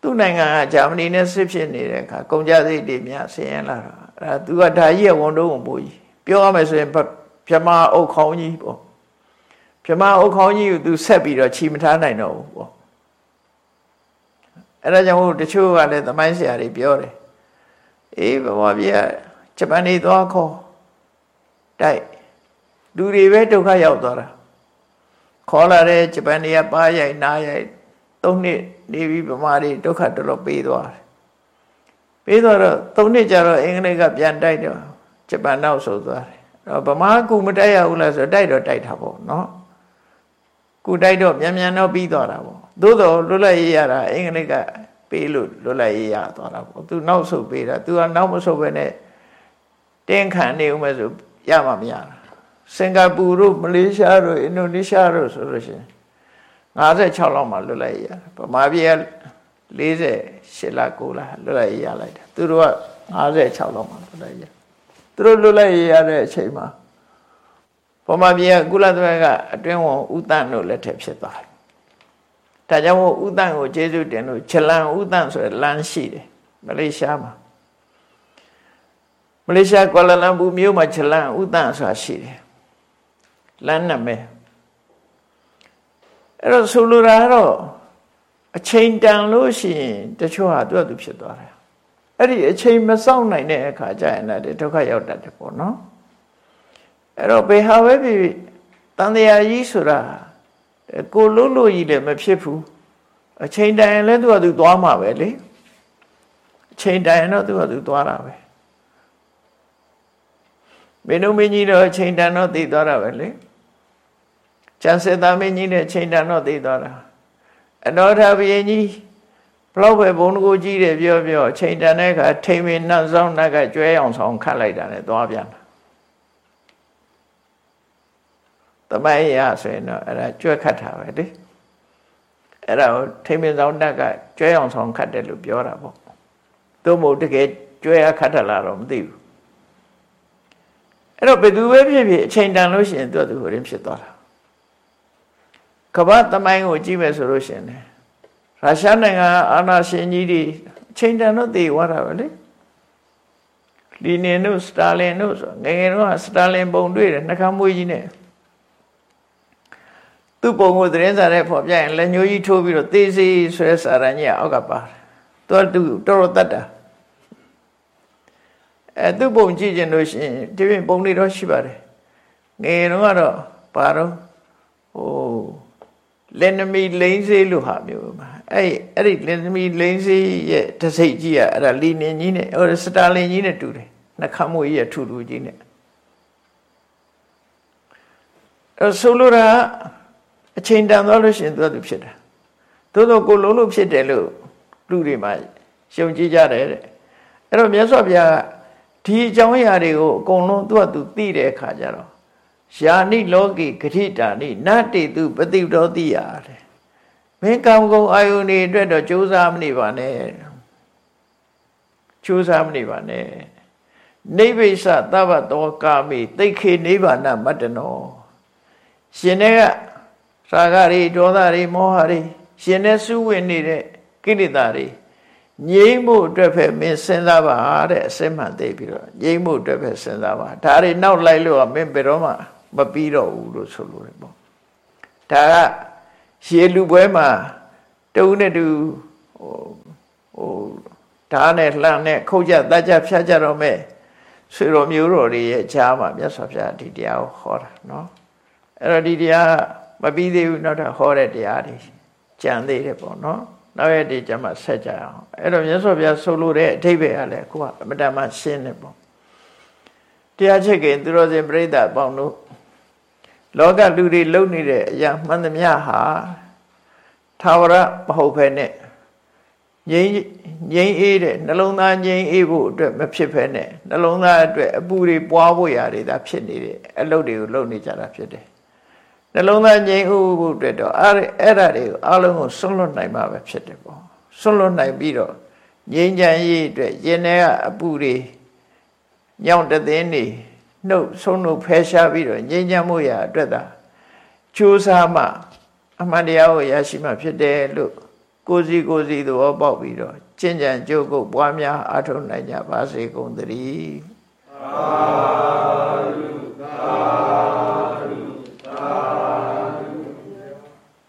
သူ့နိုင်ငံကဂျာမနီနဲ့စစ်ဖြစ်နေတဲ့အခါကုန်ကြစိတ်တွေများဆင်းရဲလာတာအဲသူကဒါကြီးရဲ့ဝန်တော့ဝန်ပိုးကြီးပြောရမယ်ဆိုရင်ပြမအုတ်ခေါင်းကြီးပေါ့ပြမအုတ်ခေါင်းကြီးကိုသူဆက်ပြီးတော့ချီမထားနိုင်တော့ဘူးပေါ့အဲဒါကြောင့်တချို့ကလည်းသမိုင်းဆရာတွေပြောတယ်အေးဘဝပြဂျပန်နေသွားခေါ်တိုက်လူတွေပဲဒုက္ခရောက်သွားတာ ခေါ်လာတဲ့ဂျပန်တွေကပါရိုက်နားရိုက်သုံးနှစ်နေပြီးဗမာတွေဒုက္ခတော်တော်ပေးသွားတယ်ပေးသွားတော့သုံးနှစ်ကျတော့အင်္ဂလိပ်ကပြန်တိုက်တော့ဂျပန်နောက်ဆိုသွားတယ်အဲ့တော့ဗမာကူမတိုက်ရဘူးလားဆိုတိုက်တော့တိုက်တာပေါ့နော်ကူတိုက်တော့မြန်မြန်တော့ပြီးသွားတာပေါ့သို့တော့လွတ်လပ်ရေးရတာအင်္ဂလိပ်ကပေးလို့လွတ်လပ်ရေးရသွားတာပေါ့သူနောက်ဆုတ်ပေးတာသူကနောက်မဆုတ်ဘဲနဲ့တင်းခံနေဦးမယ်ဆိုရမှာမရတာ စင်ကာပူတို့မလေးရှားတို့အင်ဒိုနီးရှားတို့ဆိုလို့ရှိရင်56လောက်မှလွတ်လပ်ရေးရတယ်ဗမာပြည်က48လ9လလွတ်လပ်ရေးရလိုက်တယ်သူတို့က56လောက်မှလွတ်လပ်ရေးသူတို့လွတ်လပ်ရေးရတဲ့အချိန်မှာဗမာပြည်ကကုလသမဂ္ဂအတွင်းဝန်ဥတန့်တို့လက်ထက်ဖြစ်သွားတယ်ဒါကြောင့်မို့ဥတန့်ကိုကျေးဇူးတင်လို့ချလန်ဥတန့်ဆိုတဲ့လမ်းရှိတယ်မလေးရှားမှာမလေးရှားကွာလာလမ်ပူမြို့မှာချလန်ဥတန့်ဆိုတာရှိတယ် လမ်းနာမည်အဲ့တော့ဆိုလိုတာကတော့အချိန်တန်လို့ရှိရင်တချို့ဟာသူ့အတူဖြစ်သွားတယ်အဲ့ဒီအချိန်မစောင့်နိုင်တဲ့အခါကျရင်လည်းဒုက္ခရောက်တတ်တယ်ပေါ့နော်အဲ့တော့ဘေဟာပဲဖြစ်တန်တရားကြီးဆိုတာကိုလို့လို့ကြီးလည်းမဖြစ်ဘူးအချိန်တန်ရင်လည်းသူ့အတူသွားမှာပဲလေအချိန်တန်ရင်တော့သူ့အတူသွားတာပဲမင်းတို့မင်းကြီးတော့အချိန်တန်တော့သိသွားတာပဲလေ ကျန်စေသားမင်းကြီးနဲ့ချိန်တန်တော့သိသွားတာအနောထဘုရင်ကြီးဘလောက်ပဲဘုံကိုကြီးတယ်ပြောပြောချိန်တန်တဲ့အခါထိမ်မင်းနှံ့ဆောင်နှက်ကကျွဲအောင်ဆောင်ခတ်လိုက်တာနဲ့သွားပြန်တာတမိုင်းရဆိုရင်တော့အဲ့ဒါကျွဲခတ်တာပဲလေအဲ့ဒါကိုထိမ်မင်းဆောင်နှက်ကကျွဲအောင်ဆောင်ခတ်တယ်လို့ပြောတာပေါ့သို့မဟုတ်တကယ်ကျွဲခတ်တယ်လားတော့မသိဘူးအဲ့တော့ဘယ်သူပဲဖြစ်ဖြစ်အချိန်တန်လို့ရှိရင်သူ့သူဟိုရင်းဖြစ်သွားတာ ကမ္ဘာသမိုင်းကိုကြည့်မယ်ဆိုလို့ရှိရင်ရုရှားနိုင်ငံအာဏာရှင်ကြီးတွေချိန်တန်တော့တည်သွားတာပဲလေလီနင်တို့စတာလင်တို့ဆိုငယ်ငယ်တော့စတာလင်ပုံတွေ့တယ်နှခမ်းမွေးကြီးနဲ့သူ့ပုံကိုသတင်းစာထဲပေါ်ပြရင်လက်ညှိုးကြီးထိုးပြီးတော့သေစီဆွဲစာရန်ကြီးအောက်ကပါတယ်သူကသူတော်တော်တတ်တာအဲသူ့ပုံကြည့်ကျင်လို့ရှိရင်ဒီပြင်ပုံတွေတော့ရှိပါတယ်ငယ်တော့ကတော့ဘာတော့ဟို လက်နမီလိမ့်စေးလို့ဟာမျိုးပါအဲ့အဲ့ဒီလက်နမီလိမ့်စေးရဲ့တစိတ်ကြီးอ่ะအဲ့ဒါလီနင်ကြီးနဲ့ဟိုစတာလင်ကြီးနဲ့တူတယ်နှခမ်းမွေးရဲ့ထူထူကြီးနဲ့အဲ့ဆိုလိုတာအချိန်တန်သွားလို့ရှိရင်သူကသူဖြစ်တာသို့တော့ကိုလုံးလို့ဖြစ်တယ်လို့လူတွေမှာရှုံကြည့်ကြတယ်တဲ့အဲ့တော့မြတ်စွာဘုရားဒီအကြောင်းအရာတွေကိုအကုန်လုံးသူကသူသိတဲ့အခါကျတော့ ယာနိလောကိဂတိတာနိနတ္တိတုပတိတော်တိရတယ်မင်းကောင်းကောင်းအာယုန်တွေအတွက်တော့ကြိုးစားမနေပါနဲ့ကြိုးစားမနေပါနဲ့နိဗ္ဗိစသဗ္ဗတောကာမိတိတ်ခေနိဗ္ဗာန်မတ္တနောရှင်တဲ့ကရာဂတွေဒေါသတွေမောဟတွေရှင်တဲ့စုဝင်နေတဲ့ကိလေသာတွေငြိမ့်မှုအတွက်ပဲမင်းစဉ်းစားပါတဲ့အစစ်မှန်သိပြီးတော့ငြိမ့်မှုအတွက်ပဲစဉ်းစားပါဒါတွေနောက်လိုက်လို့မင်းဘယ်တော့မှ မပြီးတော့ဘူးလို့ဆိုလိုတယ်ပေါ့ဒါကရေလူပွဲမှာတုံးနဲ့တူဟိုဟိုဓာတ်နဲ့လှမ်းနဲ့ခုတ်ကြတတ်ကြဖြတ်ကြတော့မဲ့ဆွေတော်မျိုးတော်တွေရဲ့ကြားမှာမြတ်စွာဘုရားဒီတရားကိုဟောတာနော်အဲ့တော့ဒီတရားမပြီးသေးဘူးနောက်ထပ်ဟောတဲ့တရားတွေကြံသေးတယ်ပေါ့နော်နောက်ရက်ဒီကျမှဆက်ကြအောင်အဲ့တော့မြတ်စွာဘုရားဆိုလိုတဲ့အဓိပ္ပာယ်ကလည်းကိုကအမတန်မှရှင်းတယ်ပေါ့တရားချက်ကင်သူတော်စင်ပြိဿပေါင်းတို့ လောကလူတွေလုံနေတဲ့အရာမှန်သမျှဟာသာဝရမဟုတ်ဘဲနဲ့ငြိမ်းငြိမ်းအေးတဲ့နှလုံးသားငြိမ်းအေးဖို့အတွက်မဖြစ်ဘဲနဲ့နှလုံးသားအတွက်အပူတွေပွားဖို့ရာတွေဒါဖြစ်နေတယ်အလုပ်တွေကိုလုပ်နေကြတာဖြစ်တယ်နှလုံးသားငြိမ်းဥဖို့အတွက်တော့အဲ့အဲ့ဒါတွေကိုအလုံးကိုဆွန့်လွတ်နိုင်မှာပဲဖြစ်တယ်ပေါ့ဆွန့်လွတ်နိုင်ပြီးတော့ငြိမ်းချမ်းရေးအတွက်ရင်ထဲကအပူတွေညောင်တသိန်းနေ နှုတ်ဆုံးနှုတ်ဖယ်ရှားပြီးတော့ငြိမ်းချမ်းမှုရာအတွက်သာကြိုးစားမှအမှန်တရားကိုရရှိမှဖြစ်တယ်လို့ကိုစီကိုစီသဘောပေါက်ပြီးတော့ကျင့်ကြံကြိုးကုပ်ပွားများအားထုတ်နိုင်ကြပါစေကုန်သတည်း